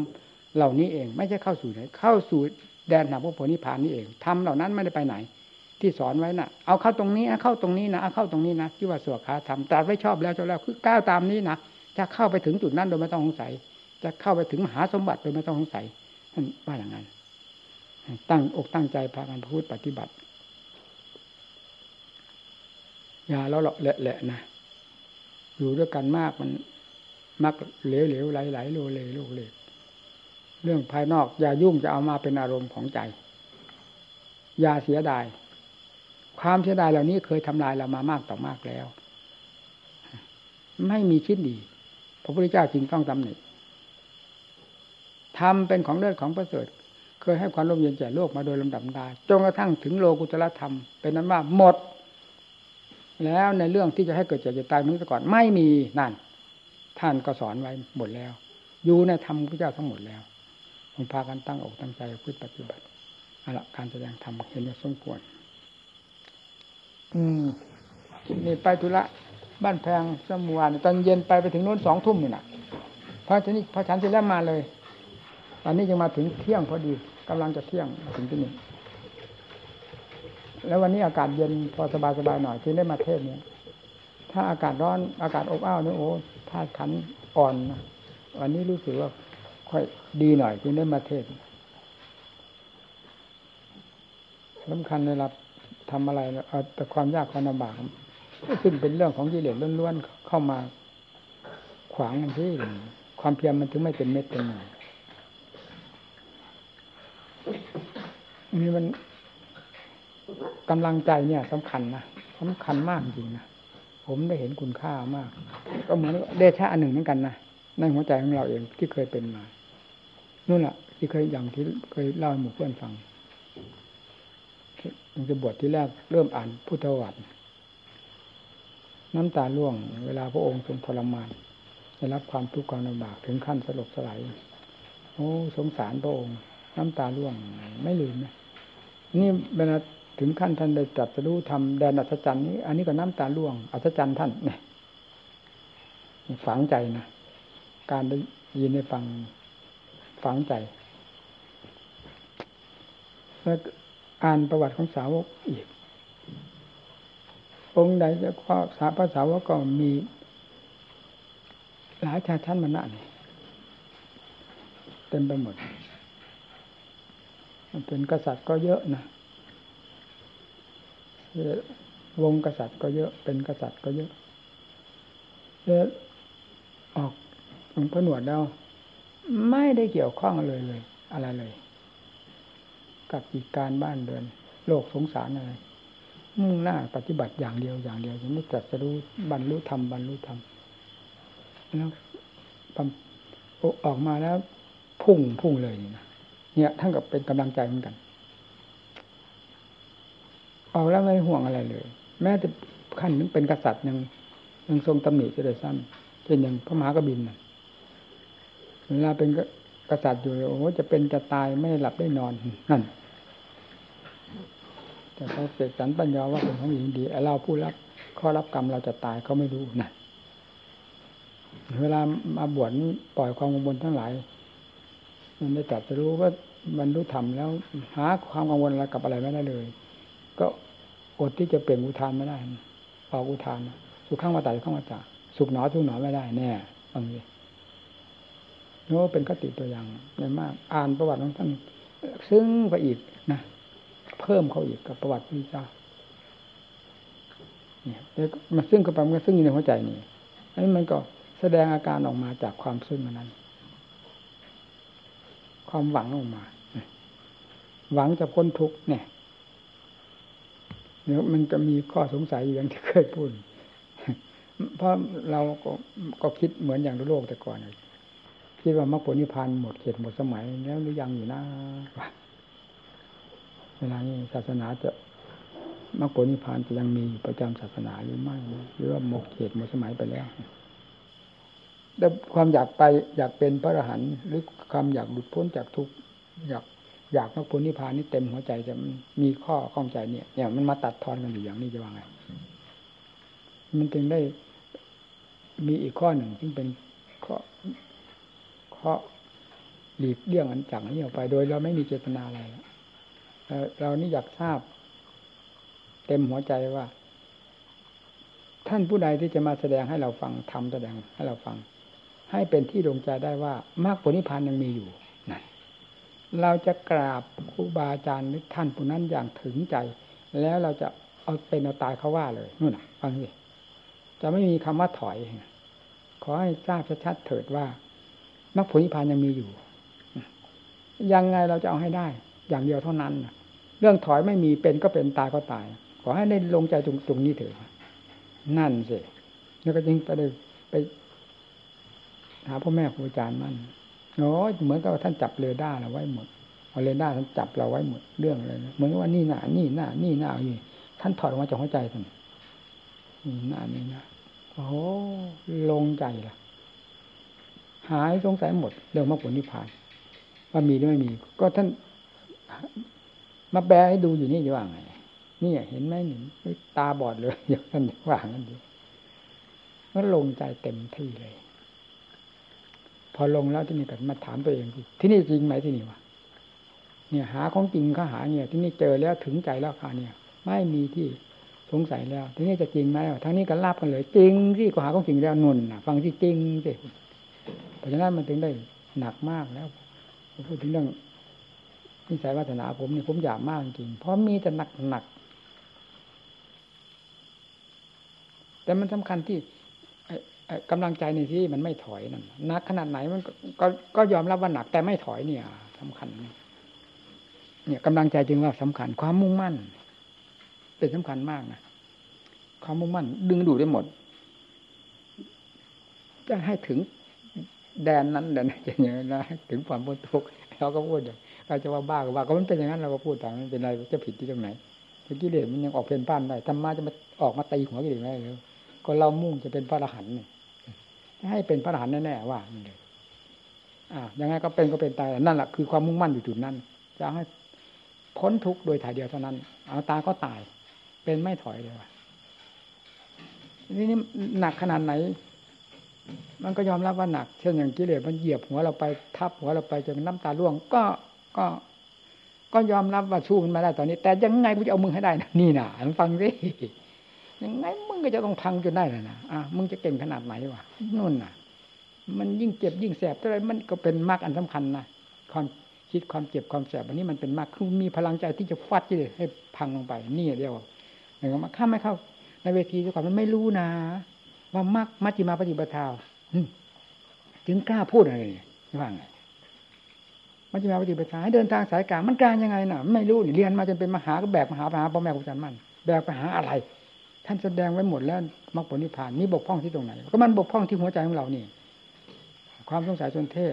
เหล่านี้เอง ไม่ใช่เข้าสู่ไหนเข้าสู่แดนหนักพระโพธิพานนี่เองทำเหล่านั้นไม่ได้ไปไหน ที่สอนไว้นะ่ะ เอาเข้าตรงนี้นะเข้าตรงนี้นะเอาเข้าตรงนี้นะที่ว่าสวขาธรรมตรัสไว้ชอบแล้วจบแล้วคือก้าวตามนี้นะจะเข้าไปถึงจุดนั้นโดยไม่ต้องสงสัย จะเข้าไปถึงมหาสมบัติโดยไม่ต้องสงสัยท่นว่าอย่างนั้น ตั้งอกตั้งใจพากันพูดปฏิบัติ อย่าเราหลาะแหละๆนะอยู่ด้วยกันมากมันมักเหลวเหลวไหลไหลโลเลโลเลเรื่องภายนอก อย่ายุ่งจะเอามาเป็นอารมณ์ของใจ อย่าเสียดาย ความเสียดายเหล่านี้เคยทำลายเรามามากต่อมากแล้ว ไม่มีชิ้นดี พระพุทธเจ้าจริงต้องตำหนิทำเป็นของเลิศของประเสริฐ เคยให้ความร่มเย็นแก่โลกมาโดยลำดับดาจนกระทั่งถึงโลกุตละธรรม เป็นนั้นว่าหมด แล้วในเรื่องที่จะให้เกิดเจ็บจะตายเมื่อก่อนไม่มีนั่น ท่านก็สอนไว้หมดแล้ว อยู่ในธรรมพระเจ้าทั้งหมดแล้วผมพากันตั้งอกตั้งใจพึ่ปฏิบัติเอาละการแสดงธรรมเห็นว่าสมควร อืมนี่ไปธุระบ้านแพงสมวนตอนเย็นไปไปถึงโน้นสองทุ่มนี่นะพระชนิพระฉันเสร็จแล้วมาเลย อันนี้ยังมาถึงเที่ยงพอดีกำลังจะเที่ยงถึงที่นี่แล้ววันนี้อากาศเย็นพอสบายสบายหน่อยที่ได้มาเทศเนี่ยถ้าอากาศร้อนอากาศอบอ้าวเนี่ยโอ้ธาตุขันอ่อนนะวันนี้รู้สึกว่าค่อยดีหน่อยที่ได้มาเทศสำคัญเวลาทำอะไรเอาแต่ความยากความลำบากซึ่งเป็นเรื่องของกิเลสล้วนๆเข้ามาขวางมันที่ ความเพียรมันถึงไม่เป็นเม็ดเป็นหน่อย นี่มันกำลังใจเนี่ยสำคัญนะสำคัญมากจริงนะผมได้เห็นคุณค่ามาก ก็เหมือนเดชะอันหนึ่งเหมือนกันนะในหัวใจของเราเองที่เคยเป็นมานู่นแหละที่เคยอย่างที่เคยเล่าให้หมู่เพื่อนฟังมันจะบวชที่แรกเริ่มอ่านพุทธวัตรน้ำตาล่วง เวลาพระองค์ทรงทรมานได้รับความทุกข์ความลำบากถึงขั้นสลบสลายโอ้สงสารพระองค์ น้ำตาล่วงไม่ลืมนะนี่เวลาถึงขั้นท่านได้ตรัสรู้ทำแดนอัศจรรย์นี้ อันนี้ก็น้ำตาล่วงอัศจรรย์ท่านเนี่ยฝังใจนะการได้ยินได้ฟังฝังใจแล้วอ่านประวัติของสาวกอีกองค์ใดจะข้อสาภาษาวกก็มีหลายชาท่านมานะนี่เต็มไปหมด เป็นกษัตริย์ก็เยอะนะวงกษัตริย์ก็เยอะ เป็นกษัตริย์ก็เยอะแล้วออกหลวงพ่อหนวดแล้วไม่ได้เกี่ยวข้องเลยเลย อะไรเลย กับกิจการบ้านเดือน โลกสงสารอะไรมุ่งหน้าปฏิบัติอย่างเดียวอย่างเดียวจะไม่จัดจะรู้บรรลุธรรมบรรลุธรรมแล้วออกมาแล้วพุ่งพุ่งเลยนะ เนี่ยท่านกับเป็นกำลังใจเหมือนกันออกแล้วไม่ห่วงอะไรเลย แม้แต่ขั้นนึงเป็นกษัตริย์ยังยังทรงตำหนิจะได้ซ้ำเช่นอย่างพระมหากบินเวลาเป็นกษัตริย์อยู่โอ้จะเป็นจะตายไม่หลับได้นอนนั่นแต่เขาเสกสรรปัญญาว่าเป็นของหญิงดีเราผู้รับข้อรับกรรมเราจะตายเขาไม่รู้นั่นเวลามาบวชปล่อยความกังวลทั้งหลาย มันได้ตัดจะรู้ว่า บรรลุธรรมแล้วหาความกังวลอะไรกับอะไรไม่ได้เลย ก็อดที่จะเปล่งอุทานไม่ได้ออกอุทานสุขข้างมาตายสุขข้างมาจากสุขหนอทุกหนอไม่ได้แน่บางทีโน้เป็นกติตัวอย่างในมาก อ่านประวัติของท่านซึ่งไปอีกนะเพิ่มเขาอีกกับประวัติพระเจ้าเนี่ยแล้วมาซึ่งกับมันซึ่งอยู่ในหัวใจนี่อันนี้มันก็แสดงอาการออกมาจากความซึ่งนั้น ความหวังออกมา หวังจะพ้นทุกข์เนี่ยเดี๋ยวมันจะมีข้อสงสัยอย่างที่เคยพูด เพราะเราก็ก็คิดเหมือนอย่างโลกแต่ก่อนคิดว่ามรรคผลนิพพานหมดเขตหมดสมัยแล้วหรือยังอยู่นะเวลานี้ศาสนาจะมรรคผลนิพพานจะยังมีประจำศาสนาหรือไม่หรือว่าหมดเขตหมดสมัยไปแล้วแต่ความอยากไปอยากเป็นพระอรหันต์หรือความอยากหลุดพ้นจากทุกอยาก อยากมรรคผลนิพพานนี่เต็มหัวใจจะมีข้อข้องใจเนี่ยเนี่ยมันมาตัดทอนกันอยู่อย่างนี้จะว่าไง มันจึงได้มีอีกข้อหนึ่งซึ่งเป็นข้อข้อหลีกเลี่ยงอันจังนี้ออกไป โดยเราไม่มีเจตนาอะไรเรานี่อยากทราบ เต็มหัวใจว่า ท่านผู้ใดที่จะมาแสดงให้เราฟังทำแสดงให้เราฟัง ให้เป็นที่ดวงใจได้ว่ามรรคผลนิพพานยังมีอยู่ เราจะกราบครูบาอาจารย์หรือท่านผู้นั้นอย่างถึงใจ แล้วเราจะเอาเป็นเอาตายเขาว่าเลยนู่นน่ะฟังสิจะไม่มีคำว่าถอยขอให้ทราบชัดๆเถิดว่ามรรคผลนิพพานยังมีอยู่ ยังไงเราจะเอาให้ได้ อย่างเดียวเท่านั้นเรื่องถอยไม่มีเป็นก็เป็นตายก็ตาย ขอให้ได้ลงใจตรงตรงนี้เถิดนั่นสิแล้วก็จึงไปได้ไปหาพ่อแม่ครูอาจารย์มั่น โอ้เหมือนกับท่านจับเรดาร์เราไว้หมดเอาเรดาร์ท่านจับเราไว้หมดเรื่องอะไรนะเหมือนว่านี่หน้านี่หน้านี่หน้าอยู่ท่านถอดออกมาจากหัวใจท่านนี่หน้านี่นะโอ้ลงใจละหายสงสัยหมดเรื่องมรรคผลนิพพาน ว่ามีหรือไม่มี ก็ท่านมาแปลให้ดูอยู่นี่จะว่าไงนี่เห็นไหมหนึ่งตาบอดเลยอย่างท่านว่างั้นดีก็ลงใจเต็มที่เลย พอลงแล้วที่นี่ก็มาถามตัวเองที่นี่จริงไหมที่นี่วะเนี่ยหาของจริงเขาหาเนี่ย ที่นี่เจอแล้วถึงใจแล้วค่ะเนี่ย ไม่มีที่สงสัยแล้ว ที่นี่จะจริงไหมทั้งนี้ก็ลาบกันเลย จริงที่ก็หาของจริงแล้วนุ่นฟังที่จริงสิเพราะฉะนั้นมันถึงได้หนักมากแล้วพูดถึงเรื่องนิสัยวาสนาผมนี่ผมอยากมากจริงเพราะมีแต่หนักหนักแต่มันสำคัญที่ กำลังใจในที่มันไม่ถอยนั่นหนักขนาดไหนมันก็ก็ยอมรับว่าหนักแต่ไม่ถอยเนี่ยสำคัญ เนี่ยกำลังใจจึงว่าสำคัญ ความมุ่งมั่น เป็นสำคัญมากนะความมุ่งมั่น ดึงดูดได้หมดจะให้ถึงแดนนั้นแดนอย่างนี้นะถึงความพ้นทุกข์เราก็พูดอย่างเราจะว่าบ้าก็ว่าก็มันเป็นอย่างนั้นเราก็พูดตามมันเป็นอะไรจะผิดที่ตรงไหนกิเลสมันยังออกเป็นป้านได้ธรรมะจะมาออกมาตีหัวกิเลสได้เลยก็เรามุ่งจะเป็นพระอรหันต์เนี่ย ให้เป็นพระอรหันต์แน่ๆว่าเลยอ่ายังไงก็เป็นก็เป็นตายนั่นแหละคือความมุ่งมั่นอยู่จุดนั้น จะให้พ้นทุกข์โดยถ่ายเดียวเท่านั้น เอาตาก็ตาย เป็นไม่ถอยเลยว่ะนี่นี่หนักขนาดไหน มันก็ยอมรับว่าหนัก เช่นอย่างกิเลสมันเหยียบหัวเราไปทับหัวเราไปจนน้ำตาร่วง ก็ก็ก็ยอมรับว่าสู้มันมาได้ตอนนี้ แต่ยังไงกูจะเอามึงให้ได้นะนี่นะฟังสิ ยังไงมึงก็จะต้องพังจนได้แล้วนะอะมึงจะเก่งขนาดไหนวะนู่นน่ะ มันยิ่งเจ็บยิ่งแสบเท่าไรมันก็เป็นมากอันสำคัญนะความคิดความเจ็บความแสบอันนี้มันเป็นมากคือมีพลังใจที่จะฟัดที่ให้พังลงไป นี่เดียวอย่างว่าข้าไม่เข้า ในเวทีก่อนมันไม่รู้นะ ว่ามากมัจจิมาปฏิบัติธรรมถึงกล้าพูดอะไรว่าไงมัจจิมาปฏิบัติธรรมให้เดินทางสายกลางมันกลางยังไงน่ะ ไม่รู้เรียนมาจนเป็นมหาก็แบกมหาไปหาพ่อแม่ครูอาจารย์มั่นแบกไปหาอะไร ท่านแสดงไว้หมดแล้วมรรคผลนิพพานนี่บกพร่องที่ตรงไหน ก็มันบกพร่องที่หัวใจของเรานี่ ความสงสัยจนเทพ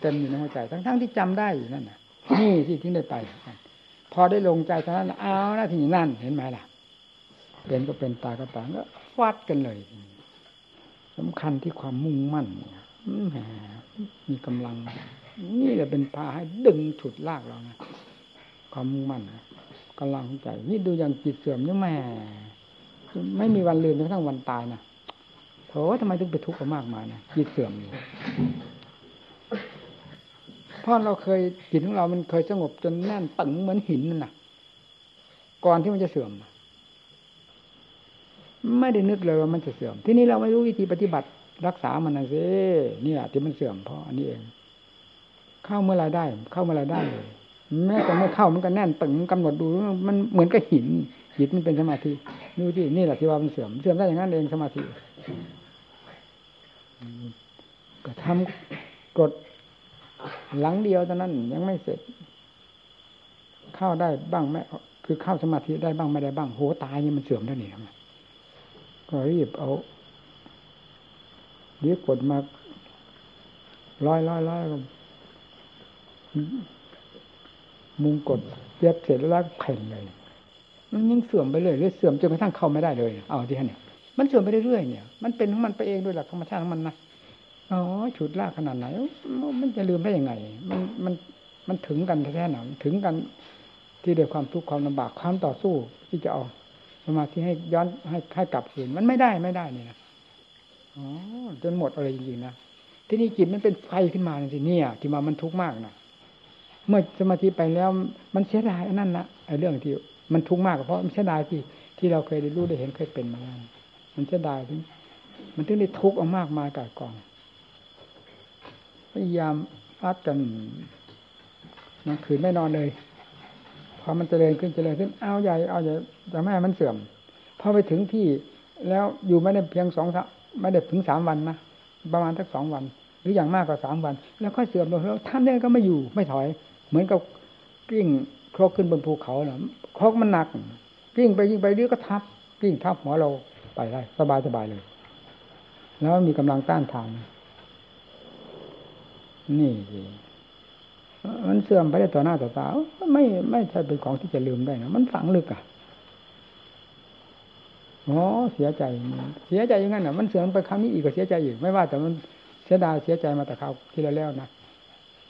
เต็มอยู่ในหัวใจ ทั้งๆที่จำได้อยู่นั่นน่ะ นี่ที่ทิ้งได้ไป พอได้ลงใจเท่านั้นเอาหน้าที่นั่นเห็นไหมล่ะ เป็นก็เป็นตาก็ตาก็ฟาดกันเลยสำคัญที่ความมุ่งมั่นแหมมีกำลัง นี่แหละเป็นพาให้ดึงฉุดลากเรานะความมุ่งมั่นกำลังใจ นี่ดูอย่างจิตเสื่อมนี่แม่ ไม่มีวันลืมจนกระทั่งวันตายนะโถทำไมถึงไปทุกข์กับมากมายนะจิตเสื่อมอยู่เพราะเราเคยจิตของเรามันเคยสงบจนแน่นตึงเหมือนหินนั่นนะก่อนที่มันจะเสื่อมไม่ได้นึกเลยว่ามันจะเสื่อม ที่นี้เราไม่รู้วิธีปฏิบัติรักษามันนะสิเนี่แหละที่มันเสื่อมเพราะอันนี้เอง เข้าเมื่อไรได้ เข้าเมื่อไรได้เลยแม้แต่ไม่เข้ามันก็แน่นตึงกำหนดดูมันเหมือนกับหิน จิตมันเป็นสมาธิดูที่นี่แหละที่ว่ามันเสื่อมเสื่อมได้อย่างนั้นเองสมาธิก็ทำกดหลังเดียวตอนนั้นยังไม่เสร็จ เข้าได้บ้างไหมคือเข้าสมาธิได้บ้างไม่ได้บ้างโหตายนี่มันเสื่อมได้นี่ทำไมก็รีบเอาเรียกกดมาร้อยร้อยร้อยมุงกดเย็บเสร็จแล้วเข็นเลย มันยิ่งเสื่อมไปเรื่อยเรื่อยเสื่อมจนกระทั่งเข้าไม่ได้เลย เอาที่นี่มันเสื่อมไปเรื่อยเนี่ย มันเป็นของมันไปเองด้วยหลักธรรมชาติของมันนะอ๋อฉุดลากขนาดไหน มันจะลืมได้ยังไง มันมันมันถึงกันแท้ๆหนาถึงกันที่เดือดความทุกข์ความลำบากความต่อสู้ที่จะเอาสมาธิให้ย้อนให้ให้กลับคืนมันไม่ได้ไม่ได้นี่นะอ๋อจนหมดอะไรจริงๆนะที่นี่จิตมันเป็นไฟขึ้นมาสิเนี่ย ที่มามันทุกข์มากนะเมื่อสมาธิไปแล้วมันเสียดายอันั่นนะไอ้เรื่องที่ มันทุกข์มากเพราะมันเสียดายที่ที่เราเคยได้รู้ได้เห็นเคยเป็นมาแล้วมันเสียดายถึงมันถึงได้ทุกข์เอามากมายกายกองพยายามอัดกันนังคืนไม่นอนเลยพอมันเจริญขึ้นเจริญขึ้นเอาใหญ่เอาใหญ่จะไม่ให้มันเสื่อมพอไปถึงที่แล้วอยู่ไม่ได้เพียงสองไม่ได้ถึงสามวันนะประมาณสักสองวัน หรืออย่างมากกว่าสามวัน แล้วค่อยเสื่อมลงแล้วท่านเนี่ยก็ไม่อยู่ไม่ถอย เหมือนกับกิ้ง ครกขึ้นบนภูเขาเนาะครกมันหนักกิ้งไปยิ่งไปเรื่อยก็ทับกิ้งทับหัวเราไปได้สบายสบายเลย แล้วมีกำลังต้านทานนี่มันเสื่อมไปได้ต่อหน้าต่อตาไม่ไม่ใช่เป็นของที่จะลืมได้นะมันฝังลึกอะอ๋อเสียใจเสียใจอย่างนั้นอะ มันเสื่อมไปครั้งนี้อีกก็เสียใจอีกไม่ว่า แต่มันเสียดายเสียใจมาแต่คราวที่แล้วนะ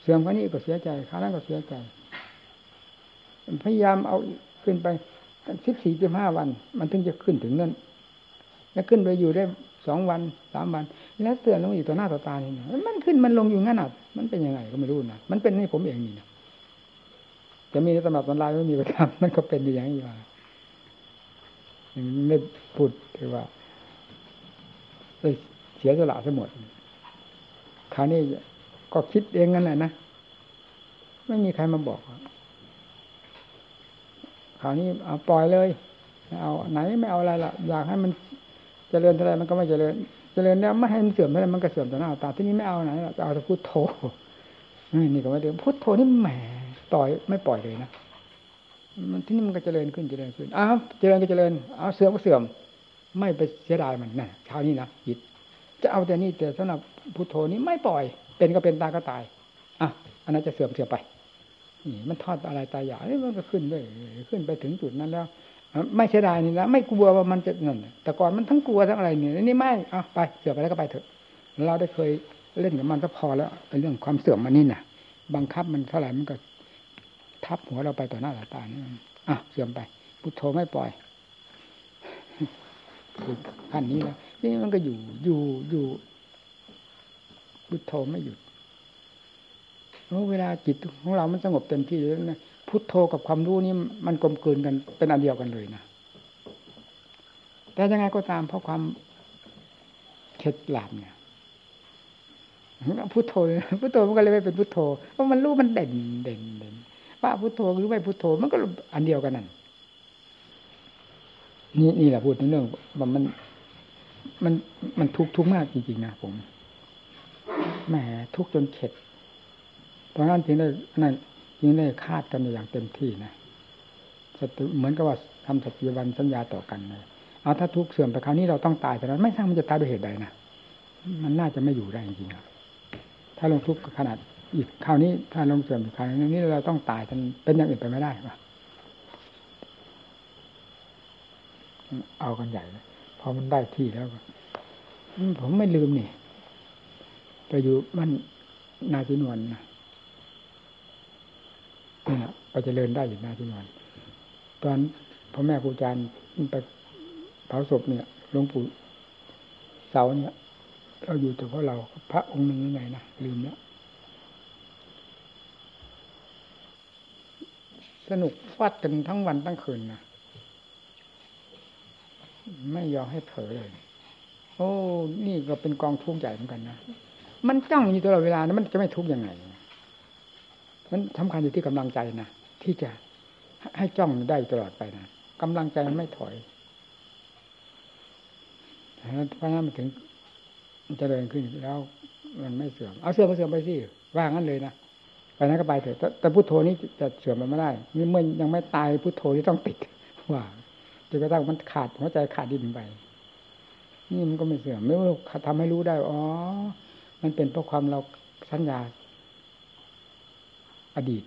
เสื่อมครั้งนี้ก็เสียใจครั้งนั้นก็เสียใจ พยายามเอาขึ้นไปสิบสี่สิบห้าวัน มันถึงจะขึ้นถึงนั่นแล้วขึ้นไปอยู่ได้สองวันสามวัน แล้วเสื่อมลงอีกต่อหน้าต่อตาเนี่ยมันขึ้นมันลงอยู่งั้นอะมันเป็นยังไงก็ไม่รู้นะมันเป็นให้ผมเองนี่นะจะมีสำรับตอนลายไม่มีประทับมันก็เป็นอย่างนี้มาไม่พูดถือว่าเสียสละทั้งหมดคราวนี้ก็คิดเองนั่นแหละนะไม่มีใครมาบอก คราวนี้เอาปล่อยเลยเอาไหนไม่เอาอะไรล่ะ อยากให้มันเจริญเท่าไรมันก็ไม่เจริญ เจริญแล้วไม่ให้มันเสื่อมเท่าไรมันก็เสื่อมต่อหน้าตาที่นี้ไม่เอาไหนจะเอาแต่พุทโธนี่ก็ไม่เดิมพุทโธนี่แหมปล่อยไม่ปล่อยเลยนะมันที่นี่มันก็เจริญขึ้นเจริญขึ้นอ้าวเจริญก็เจริญเอาเสื่อมก็เสื่อม ไม่ไปเสียดายมันนะเช้านี้นะจิตจะเอาแต่นี่แต่สำหรับพุทโธนี้ไม่ปล่อย เป็นก็เป็นตายก็ตายอะอันนั้นจะเสื่อมเสื่อมไป มันทอดอะไรตายอยางนี่มันก็ขึ้นด้วยขึ้นไปถึงจุดนั้นแล้ว ไม่เสียดายนี่นะไม่กลัวว่ามันจะนั่นแต่ก่อนมันทั้งกลัวทั้งอะไรเนี่ยนี่ไม่เอาไปเสื่อมไปแล้วก็ไปเถอะ เราได้เคยเล่นกับมันก็พอแล้วเรื่องความเสื่อมมันนี่นะบังคับมันเท่าไหร่มันก็ ทับหัวเราไปต่อหน้าต่อตานี่อะเสื่อมไปพุทโธไม่ปล่อยขั้นนี้แล้วนี่มันก็อยู่อยู่อยู่พุทโธไม่หยุด เวลาจิตของเรามันสงบเต็มที่แล้วนะพุทโธกับความรู้นี่มันกลมกลืนกันเป็นอันเดียวกันเลยนะแต่ยังไงก็ตามเพราะความเข็ดหลาบเนี่ยพุทโธพุทโธมันก็เลยไม่เป็นพุทโธเพราะมันรู้มันเด่นเด่นเด่นว่าพุทโธหรือไม่พุทโธมันก็อันเดียวกันนั่นนี่นี่แหละพูดในเรื่องว่ามัน มันมันทุกข์ทุกข์มากจริงๆนะผมแหมทุกข์จนเข็ด ตอนนั้นจึงได้นั่นจึงได้คาดกันอย่างเต็มที่นะสติเหมือนกับว่าทำสติวันสัญญาต่อกันเลยเอาถ้าทุกข์เสื่อมไปคราวนี้เราต้องตายแต่นั้นไม่ทราบมันจะตายด้วยเหตุใดนะมันน่าจะไม่อยู่ได้จริงๆถ้าลงทุกข์ขนาดอีกคราวนี้ถ้าลงเสื่อมอีกคราวนี้เราต้องตายกันเป็นอย่างอื่นไปไม่ได้ปะเอากันใหญ่เลยพอมันได้ที่แล้วผมไม่ลืมนี่ไปอยู่มันนาจินวนนะ นี่ะไปเจริญได้อยู่นาจินวนตอนพ่อแม่ครูอาจารย์ไปเผาศพเนี่ยหลวงปู่เสาเนี่ย เราอยู่แต่เพราะเราพระองค์หนึ่งยังไงนะลืมแล้วสนุกฟาดกันทั้งวันทั้งคืนนะไม่ยอมให้เผลอเลย โอ้ นี่ก็เป็นกองทุกข์ใหญ่เหมือนกันนะ มันจ้องอยู่ตลอดเวลานะมันจะไม่ทุกข์ยังไง มันสำคัญอยู่ที่กำลังใจนะที่จะให้จ้องได้ตลอดไปนะกำลังใจมันไม่ถอยเพราะนั้นมันถึงมันจะเดินขึ้นแล้วมันไม่เสื่อมเอาเสื่อมก็เสื่อมไปสิว่างั้นเลยนะไปนั้นก็ไปเถอะแต่พุทโธนี้จะเสื่อมมันไม่ได้นี่เมื่อยังไม่ตายพุทโธที่ต้องติดว่าจนกระทั่งมันขาดหัวใจขาดดินไปนี่มันก็ไม่เสื่อมไม่รู้ทำให้รู้ได้อ๋อ มันเป็นเพราะความเราสัญญา อดีต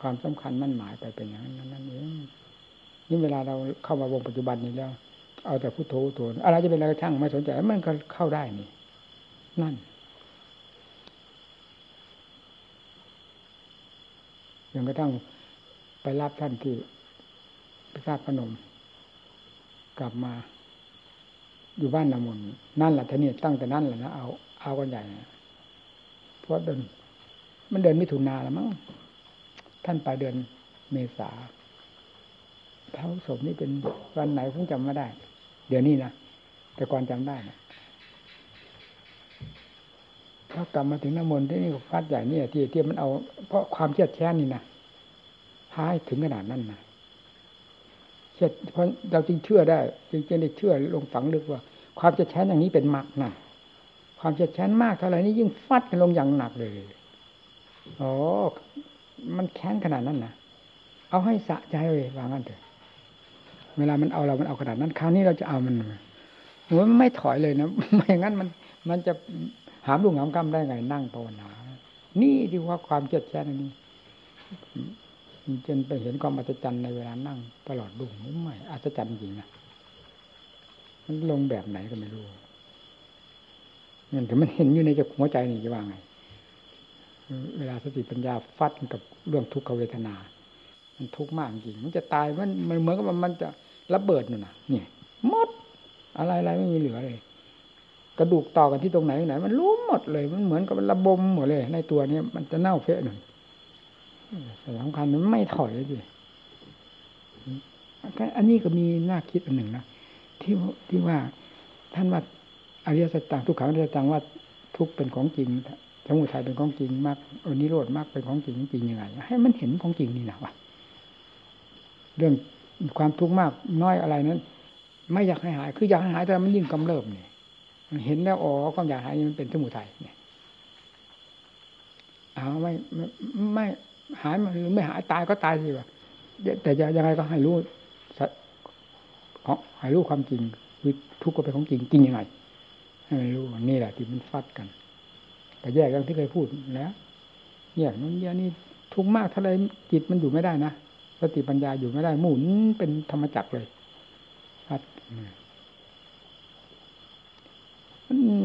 ความสำคัญมั่นหมายไปเป็นอย่างนั้นนั่นเองนี่เวลาเราเข้ามาวงปัจจุบันนี้แล้ว เอาแต่พุทโธตัวอะไรจะเป็นอะไรช่างไม่สนใจมันก็เข้าได้นี่ นั่นยังกระทั่งไปรับท่านที่พิฆาตพนม กลับมา อยู่บ้านนามนนั่นแหละท่านี่ตั้งแต่นั้นแหละนะเอาเอากันใหญ่เพราะเดิน มันเดินไม่ถุนาแล้วมั้ง ท่านไปเดือนเมษาเผาศพนี่เป็นวันไหนผมจำไม่ได้ เดี๋ยวนี้นะแต่ก่อนจำได้นะถ้ากลับมาถึงน้ำมนต์ที่นี่ฟาดใหญ่เนี่ยที่ที่มันเอา เพราะความเชี่ยแค้นนี่นะพายถึงขนาดนั้นนะเช่เพราะเราจึงเชื่อได้จึงจะได้เชื่อลงฝังลึกว่า ความจะแช้นอย่างนี้เป็นมรรคนะความจะแช้นมากเท่าไหร่นี่ยิ่งฟัดกันลงอย่างหนักเลยอ๋อ มันแค้นขนาดนั้นนะเอาให้สะใจเลยว่างั้นเถอะ เวลามันเอาเรา มันเอาขนาดนั้น คราวนี้เราจะเอามันมันไม่ถอยเลยนะไม่อย่างนั้นมัน มันจะหามลุงหามกำได้ไงนั่งภาวนา นี่ที่ว่าความเจ็ดแช่นนี้จนไปเห็นความอัศจรรย์ในเวลานั่ง ตลอดดุ่งไม่อัศจรรย์จริงนะมันลงแบบไหนก็ไม่รู้มันแต่มันเห็นอยู่ในจหัวใจนี่จะว่าไง เวลาสติปัญญาฟัดกับเรื่องทุกขเวทนา มันทุกข์มากจริง มันจะตายมันมันเหมือนกับมันจะระเบิดนู่นน่ะนี่หมดอะไรอะไรไม่มีเหลือเลย กระดูกต่อกันที่ตรงไหนไหน มันรู้หมดเลย มันเหมือนกับมันระบมหมดเลย ในตัวนี้มันจะเน่าเฟะหน่อยสำคัญมันไม่ถอยเลยดิอันนี้ก็มีน่าคิดอันหนึ่งนะที่ที่ว่าท่านว่าอริยสัจต่างทุกขังอริยสัจต่างว่าทุกเป็นของจริง สมุทัยเป็นของจริงมากอนิโรธมากเป็นของจริงจริงยังไงให้มันเห็นของจริงนี่นะวะเรื่องความทุกข์มากน้อยอะไรนั้น ไม่อยากให้หาย คืออยากให้หายแต่มันยิ่งกำเริบเนี่ยเห็นแล้วอ๋อความอยากหายมันเป็นสมุทัยเนี่ยเอาไม่ไม่หายหรือไม่หายตายก็ตายสิวะแต่ยังไงก็ให้รู้ของให้รู้ความจริงคือทุกข์ก็เป็นของจริงจริงยังไงให้รู้นี่แหละที่มันฟัดกัน แต่แยกกันที่เคยพูดแล้วแยกนั้นแยกนี่ทุกมากเท่าไรจิตมันอยู่ไม่ได้นะสติปัญญาอยู่ไม่ได้หมุนเป็นธรรมจักรเลยฟัด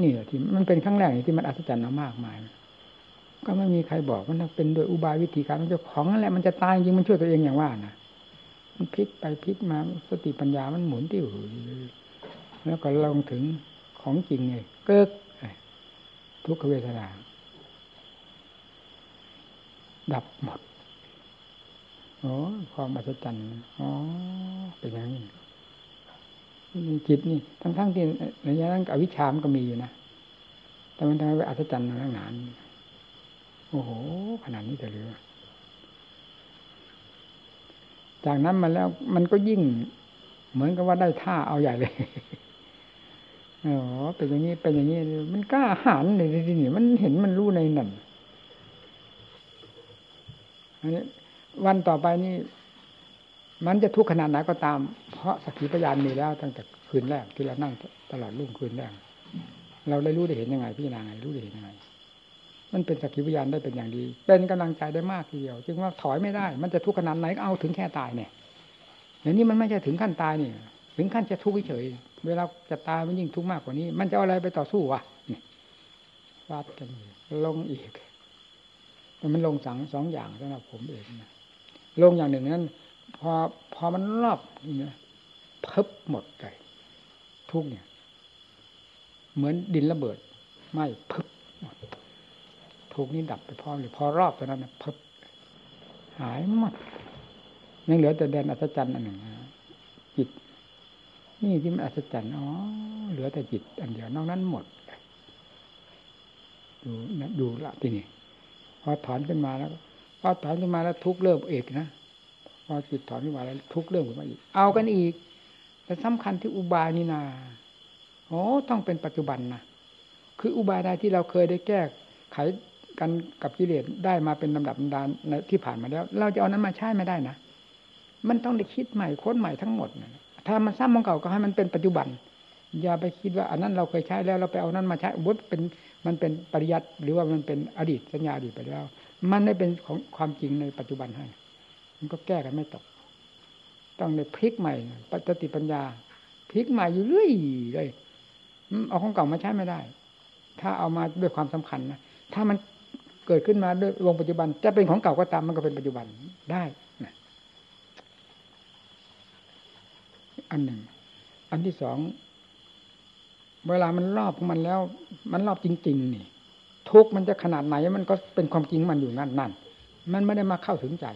นี่แหละที่มันเป็นครั้งแรกที่มันอัศจรรย์มากมาย ก็ไม่มีใครบอกมันเป็นโดยอุบายวิธีการมันจะของนั่นแหละมันจะตายจริงมันช่วยตัวเองอย่างว่านะมันพลิกไปพลิกมาสติปัญญามันหมุนติ้วแล้วก็ลงถึงของจริงไงเกิก ทุกขเวทนา ดับหมดโอ้ความอัศจรรย์อ๋อเป็นอย่างนี้จิตนี่ทั้งทั้งที่ในนั้นอวิชามก็มีอยู่นะแต่มันทำให้อัศจรรย์นักหนานโอ้โห ขนาดนี้เรือจากนั้นมาแล้วมันก็ยิ่ง เหมือนกับว่าได้ท่าเอาใหญ่เลย อ๋อเป็นอย่างนี้เป็นอย่างนี้มันกล้าหาญในที่นี่มันเห็นมันรู้ในนั่นอันนี้วันต่อไปนี่ มันจะทุกข์ขนาดไหนก็ตาม เพราะสักขีพยานมีแล้วตั้งแต่คืนแรกที่เรานั่งตลอดรุ่งคืนแรกเราได้รู้ได้เห็นยังไงพี่นางไงรู้ได้เห็นยังไง มันเป็นสักขีพยานได้เป็นอย่างดี เป็นกำลังใจได้มากทีเดียว จึงว่าถอยไม่ได้ มันจะทุกข์ขนาดไหนก็เอาถึงแค่ตายเนี่ยอย่างนี้มันไม่ใช่ถึงขั้นตายเนี่ย ถึงขั้นจะทุกข์เฉยเวลาจะตายมันยิ่งทุกข์มากกว่านี้ มันจะเอาอะไรไปต่อสู้วะนี่วาดกันลงอีกมันลงสังสองอย่างสำหรับผมเองนะลงอย่างหนึ่งนั้น พอพอมันรอบนี่นะเพิบหมดเลยทุกเนี่ย เหมือนดินระเบิดไม่เพิบหมดทุกนี้ดับไปพร้อมเลยพอรอบตัวนั้นนะพับหายหมดยังเหลือแต่แดนอัศจรรย์อันหนึ่งจิต นี่ที่มันอัศจรรย์อ๋อเหลือแต่จิตอันเดียวนอกนั้นหมดดูนะดูละที่นี่พอถอนขึ้นมาแล้วพอถอนขึ้นมาแล้วทุกเริ่มเอกนะพอจิตถอนขึ้นมาแล้วทุกเริ่มขึ้นมาอีก เอากันอีกแต่สำคัญที่อุบายนี่นาโอ้ต้องเป็นปัจจุบันนะคืออุบายใดที่เราเคยได้แก้ไขกันกับกิเลสได้มาเป็นลำดับดานที่ผ่านมาแล้ว เราจะเอานั้นมาใช้ไม่ได้นะมันต้องได้คิดใหม่ค้นใหม่ทั้งหมด ถ้ามันซ้ำของเก่าก็ให้มันเป็นปัจจุบัน อย่าไปคิดว่าอันนั้นเราเคยใช้แล้วเราไปเอานั้นมาใช้วุฒิเป็นมันเป็นปริยัติหรือว่ามันเป็นอดีตสัญญาอดีตไปแล้ว มันได้เป็นของความจริงในปัจจุบันให้ มันก็แก้กันไม่ตก ต้องในพลิกใหม่ปัจติปัญญาพลิกใหม่อยู่เรื่อยเลยเอาของเก่ามาใช้ไม่ได้ ถ้าเอามาด้วยความสำคัญนะถ้ามันเกิดขึ้นมาด้วยวงปัจจุบัน จะเป็นของเก่าก็ตามมันก็เป็นปัจจุบันได้นะ อันหนึ่ง อันที่สองเวลามันรอบของมันแล้ว มันรอบจริง ๆ นี่ ทุกมันจะขนาดไหนมันก็เป็นความจริงมันอยู่นั่นนั่นมันไม่ได้มาเข้าถึงใจ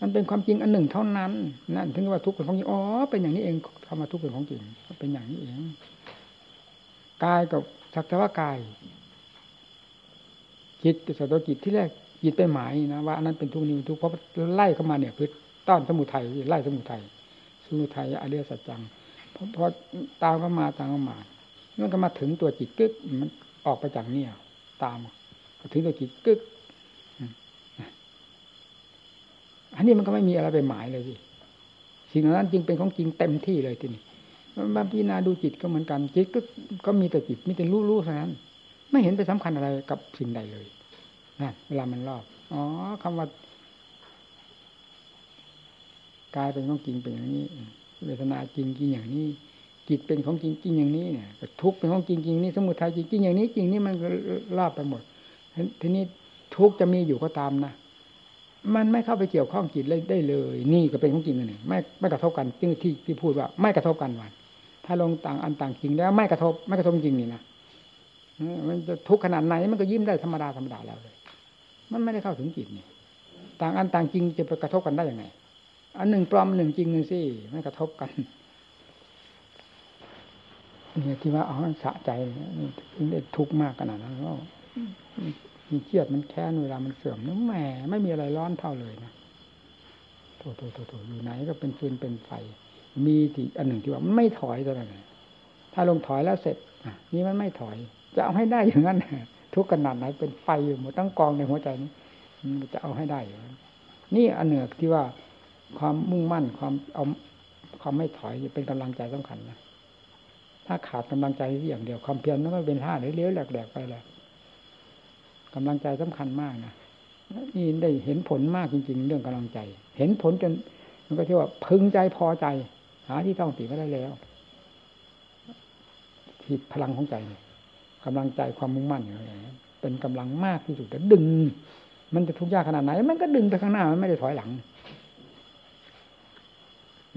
มันเป็นความจริงอันหนึ่งเท่านั้นนั่นถึงว่าทุกเป็นของจริงอ๋อเป็นอย่างนี้เองคำว่าทุกเป็นของจริงเป็นอย่างนี้เองกายกับสักแต่ว่ากายจิตสัตวจิตที่แรกจิตไปหมายนะว่าอันนั้นเป็นทุกข์นี้ทุกข์เพราะไล่เข้ามาเนี่ยคือต้อนสมุทัยไล่สมุทัย มุทัยอริยสัจจังพอพอตามเข้ามาตามเข้ามามันก็มาถึงตัวจิตกึกมันออกไปจากเนี่ย ตามถึงตัวจิตกึกอันนี้มันก็ไม่มีอะไรไปหมายเลยสิสิ่งนั้นจึงเป็นของจริงเต็มที่เลยทีนี้มาพิจารณาดูจิตก็เหมือนกันจิตก็ก็มีแต่จิตมีแต่รู้รู้เท่านั้น ไม่เห็นไปสำคัญอะไรกับสิ่งใดเลยนั่นเวลามันรอบอ๋อคำว่า กายเป็นของจริงเป็นอย่างนี้เวทนาจริงจริงอย่างนี้จิตเป็นของจริงจริงอย่างนี้เนี่ยทุกเป็นของจริงจริงนี้สมุทัยจริงจริงอย่างนี้จริงนี่มันก็รอบไปหมดทีนี้ทุกจะมีอยู่ก็ตามนะมันไม่เข้าไปเกี่ยวข้องจิตได้เลย นี่ก็เป็นของจริงนี่ไม่ไม่กระทบกันที่ที่ที่พูดว่า ไม่กระทบกันวันถ้าลงต่างอันต่างจริงแล้วไม่กระทบไม่กระทบจริงนี่นะมันจะทุกขนาดไหนมันก็ยิ้มได้ธรรมดาธรรมดาแล้วเลย มันไม่ได้เข้าถึงจิตนี่ต่างอันต่างจริงจะไปกระทบกันได้ยังไง อันหนึ่งปลอมหนึ่งจริงหนึ่งสิไม่กระทบกันนี่ที่ว่าอ๋อสะใจนี่ถึงได้ทุกข์มากขนาดนั้นก็มีเครียดมันแค้นเวลามันเสื่อมนึกแหมไม่มีอะไรร้อนเท่าเลยนะโถโถโถอยู่ไหนก็เป็นฟืนเป็นไฟ มีที่อันหนึ่งที่ว่ามันไม่ถอยตัวนั้นถ้าลงถอยแล้วเสร็จนี่มันไม่ถอย จะเอาให้ได้อย่างนั้นทุกขนาดไหนเป็นไฟอยู่หมดตั้งกองในหัวใจนี้จะเอาให้ได้อย่นี่อันเหนือที่ว่า ความมุ่งมั่นความเอาความไม่ถอยเป็นกำลังใจสำคัญนะถ้าขาดกำลังใจอย่างเดียวความเพียรนั้นก็เป็นท่าเลี้ยวแหลกๆไปแล้วกำลังใจสำคัญมากนะนี่ได้เห็นผลมากจริง ๆ เรื่องกำลังใจ เห็นผลจนมันก็ที่ว่าพึงใจพอใจ หาที่ต้องติไม่ได้แล้ว ที่พลังของใจเนี่ยกำลังใจความมุ่งมั่นอย่างไรเป็นกำลังมากที่สุดแต่ดึง มันจะทุกข์ยากขนาดไหน มันก็ดึงไปข้างหน้ามันไม่ได้ถอยหลัง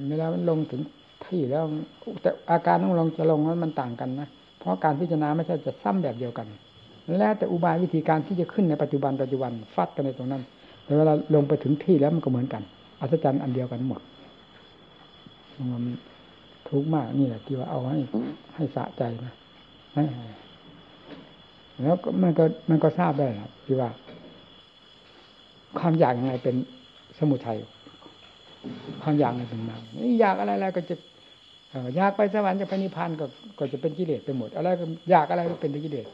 เวลามันลงถึงที่แล้วแต่อาการต้องลงจะลงนั้นมันต่างกันนะเพราะการพิจารณาไม่ใช่จะซ้ำแบบเดียวกัน แล้วแต่อุบายวิธีการที่จะขึ้นในปัจจุบันปัจจุบันฟัดกันในตรงนั้นแต่เวลาลงไปถึงที่แล้วมันก็เหมือนกัน อัศจรรย์อันเดียวกันหมดมันทุกข์มากนี่แหละที่ว่าเอาให้ให้สะใจนะแล้วมันก็มันก็ทราบได้ครับที่ว่า ความอยากยังไงเป็นสมุทัย ความอยากอะไรเป็นมรรคอยากอะไรอะไรก็จะอยากไปสวรรค์จะไปนิพพานก็ก็จะเป็นกิเลสไปหมด อะไรก็อยากอะไรก็เป็นกิเลส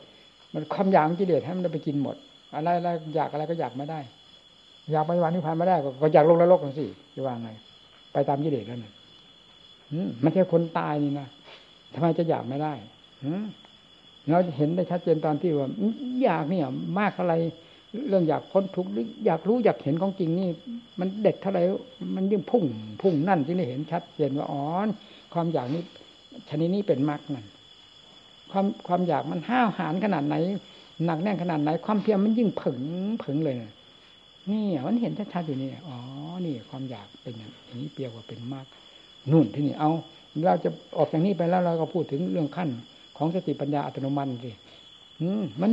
มันความอยากกิเลสให้มันไปกินหมด อะไรอะไรอยากอะไรก็อยากไม่ได้ อยากไปสวันนิพพานไม่ได้ ก็อยากลงนรกนั่นสิจะว่าไง ไปตามกิเลสแล้วนี่ไม่ใช่คนตายนี่นะทำไมจะอยากไม่ได้เราเห็นได้ชัดเจนตอนที่ว่าอยากเนี่ยมากเท่าไร เรื่องอยากพ้นทุกข์หรืออยากรู้อยากเห็นของจริงนี่ มันเด็ดเท่าไรมันยิ่งพุ่งพุ่งนั่นที่ได้เห็นชัดเจนว่าอ๋อความอยากนี้ชนิดนี้เป็นมรรคนั่นความความอยากมันห้าวหาญขนาดไหน หนักแน่นขนาดไหน ความเพียรมันยิ่งผึ่งผึ่งเลยนี่มันเห็นชัดๆอยู่นี่อ๋อนี่ความอยากเป็นอย่างนี้เปรียกว่าเป็นมากนุ่นที่นี่เอาเราจะออกจากนี้ไปแล้วเราก็พูดถึงเรื่องขั้นของสติปัญญาอัตโนมัติสิมัน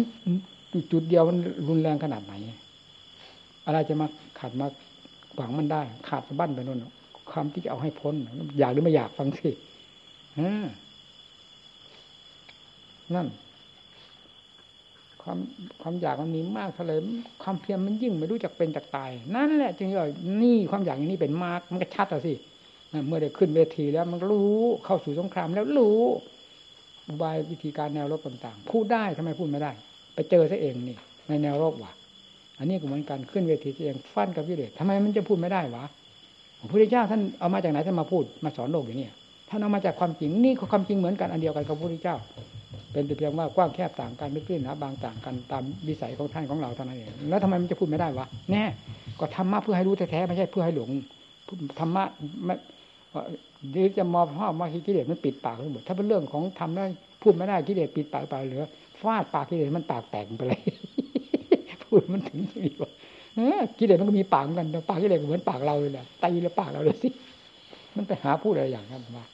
จุดเดียวมันรุนแรงขนาดไหน อะไรจะมาขาดมาขวางมันได้ ขาดสะบั้นไปนู่นความที่จะเอาให้พ้น อยากหรือไม่อยากฟังสินั่น ความความอยากมันมีมากเท่าไรความเพียรมันยิ่งไม่รู้จักเป็นจักตาย นั่นแหละจึงว่านี่ความอยากอย่างนี้เป็นมากมันก็ชัดอะสิเมื่อได้ขึ้นเวทีแล้วมันรู้เข้าสู่สงครามแล้วรู้บายวิธีการแนวรบต่างๆพูดได้ทำไมพูดไม่ได้ ไปเจอซะเองนี่ ในแนวรบว่ะ อันนี้ก็เหมือนกันขึ้นเวทีเองฟันกับวิเลศทำไมมันจะพูดไม่ได้วะพระพุทธเจ้าท่านเอามาจากไหนท่านมาพูดมาสอนโลกอย่างนี้ท่านเอามาจากความจริงนี่ก็ความจริงเหมือนกันอันเดียวกันกับพระพุทธเจ้า เป็นแต่เพียงว่ากว้างแคบต่างกันลึกตื้นนะบางต่างกันตามวิสัยของท่านของเราเท่านั้นเองแล้วทำไมมันจะพูดไม่ได้วะแน่ก็ธรรมะเพื่อให้รู้แท้ๆไม่ใช่เพื่อให้หลงธรรมะไม่หรือจะมองพ่อมากิเลสมันปิดปากทั้งหมดถ้าเป็นเรื่องของทำแล้วพูดไม่ได้กิเลสปิดปากไปเหลือ ฟาดปากกิเลสมันปากแตกไปเลยพูดมันถึงที่ว่ากิเลสมันก็มีปากเหมือนกันปากกิเลสเหมือนปากเราเลยแหละตีแล้วปากเราเลยสิมันไปหาพูดอะไรอย่างนั้นมา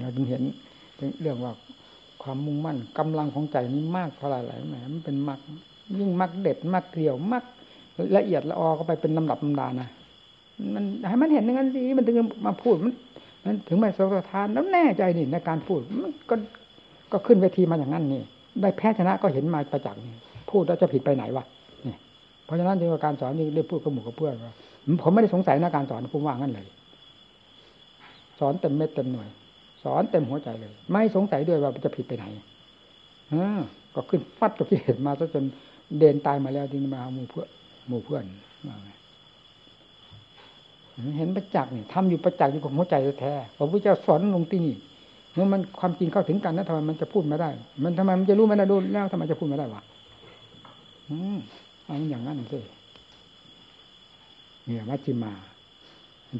เราจึงเห็นเรื่องว่าความมุ่งมั่นกำลังของใจนี้มากเท่าไหร่แหมมันเป็นมักยิ่งมักเด็ดมักเกลียวมักละเอียดละออก็ไปเป็นลำดับลำดานะมันให้มันเห็นอย่างนั้นสิมันถึงมาพูดมัน มันถึงมาสะทานแล้วแน่ใจนี่ในการพูดมันก็ก็ขึ้นเวทีมาอย่างนั้นนี่ ได้แพ้ชนะก็เห็นมาประจักษ์นี่พูดแล้วจะผิดไปไหนวะนี่เพราะฉะนั้นจึงว่าการสอนนี่เรียกพูดกับหมู่กับเพื่อนว่าผมไม่ได้สงสัยในการสอนผมว่างั้นเลย สอนเต็มเม็ดเต็มหน่วย สอนเต็มหัวใจเลย ไม่สงสัยด้วยว่าจะผิดไปไหนอก็ขึ้นฟัดกับที่เห็นมาซะจนเดินตายมาแล้วจึงมาหมู่เพื่อนหมู่เพื่อนมา เห็นประจักษ์นี่ทำอยู่ประจักษ์อยู่กับหัวใจแท้พระพุทธเจ้าสอนลงที่นี่เมื่อมันความจริงเข้าถึงกันนะทำไมมันจะพูดไม่ได้ มันทำไมมันจะรู้ไม่ได้รู้แล้วทำไมจะพูดไม่ได้วะอืมเอาอย่างนั้นสิเนี่ยมัชจิมา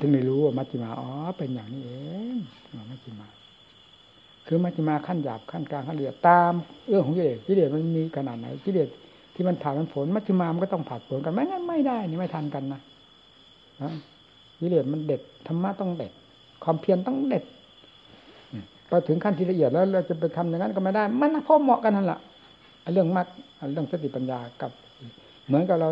ถึงได้รู้ว่ามัชจิมาอ๋อเป็นอย่างนี้เองมัชจิมา คือมัชจิมาขั้นหยาบขั้นกลางขั้นละเอียดตามเรื่องของกิเลสกิเลสมันมีขนาดไหนกิเลสที่มันผ่านมันผลมัชจิมามันก็ต้องผ่านผลกันไม่งั้นไม่ได้ นี่ไม่ทันกันนะ กิเลสมันเด็ดธรรมะต้องเด็ด ความเพียรต้องเด็ดพอถึงขั้นที่ละเอียดแล้วเราจะไปทำอย่างนั้นก็ไม่ได้ มันพอเหมาะกันนั่นแหละเรื่องมัดเรื่องสติปัญญากับ เหมือนกับเรา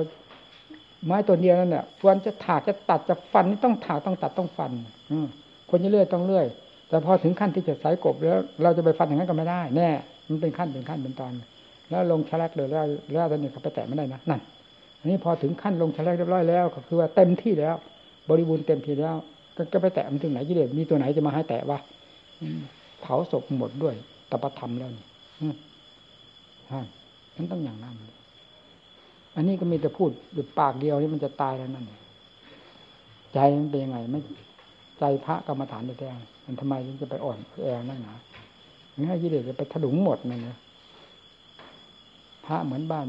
ไม้ตัวเดียวนั่นแหละควรจะถากจะตัดจะฟันนี่ต้องถากต้องตัดต้องฟัน อืคนจะเลื่อยต้องเลื่อย แต่พอถึงขั้นที่จะสายกบแล้ว เราจะไปฟันอย่างนั้นก็ไม่ได้ แน่ มันเป็นขั้นเป็นขั้นเป็นตอน แล้วลงชะลักเลยแล้วแล้วตอนนี้เขาไปแตะไม่ได้นะนั่นอันนี้พอถึงขั้นลงชะลักเรียบร้อยแล้ว ก็คือว่าเต็มที่แล้ว บริบูรณ์เต็มที่แล้วก็จะไปแตะมันถึงไหนกิเลสมีตัวไหนจะมาให้แตะวะเผาศพหมดด้วยตปธรรมแล้วนี่ฮะมันต้องอย่างนั้นอันนี้ก็มีแต่พูดหยุดปากเดียวนี่มันจะตายแล้วนั่นใจมันเป็นยังไงไม่ใจพระกรรมฐานแท้ๆมันทำไมถึงจะไปอ่อนแอนั่นนะนี่ให้กิเลสจะไปถลุงหมดนั่นนะพระเหมือนบ้าน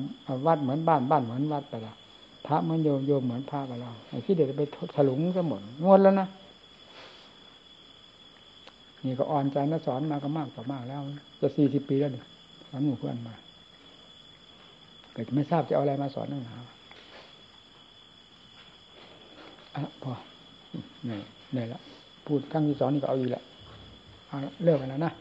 วัดเหมือนบ้านบ้านเหมือนวัดไปละ พระมือนโยมโยมเหมือนพระไปแล้วไอ้กิเลสจะไปถลุงซะหมดงดแล้วนะนี่ก็อ่อนใจนะสอนมาก็มากต่อมากแล้ว จะสี่สิบปีแล้วเนี่ยสอนหมู่เพื่อนมาเกิดไม่ทราบจะเอาอะไรมาสอนนักหนาอะพอเนี่ยเนี่ยละพูดครั้งที่สองนี่ก็เอาอีกแหละเอาเลิกกันแล้วนะ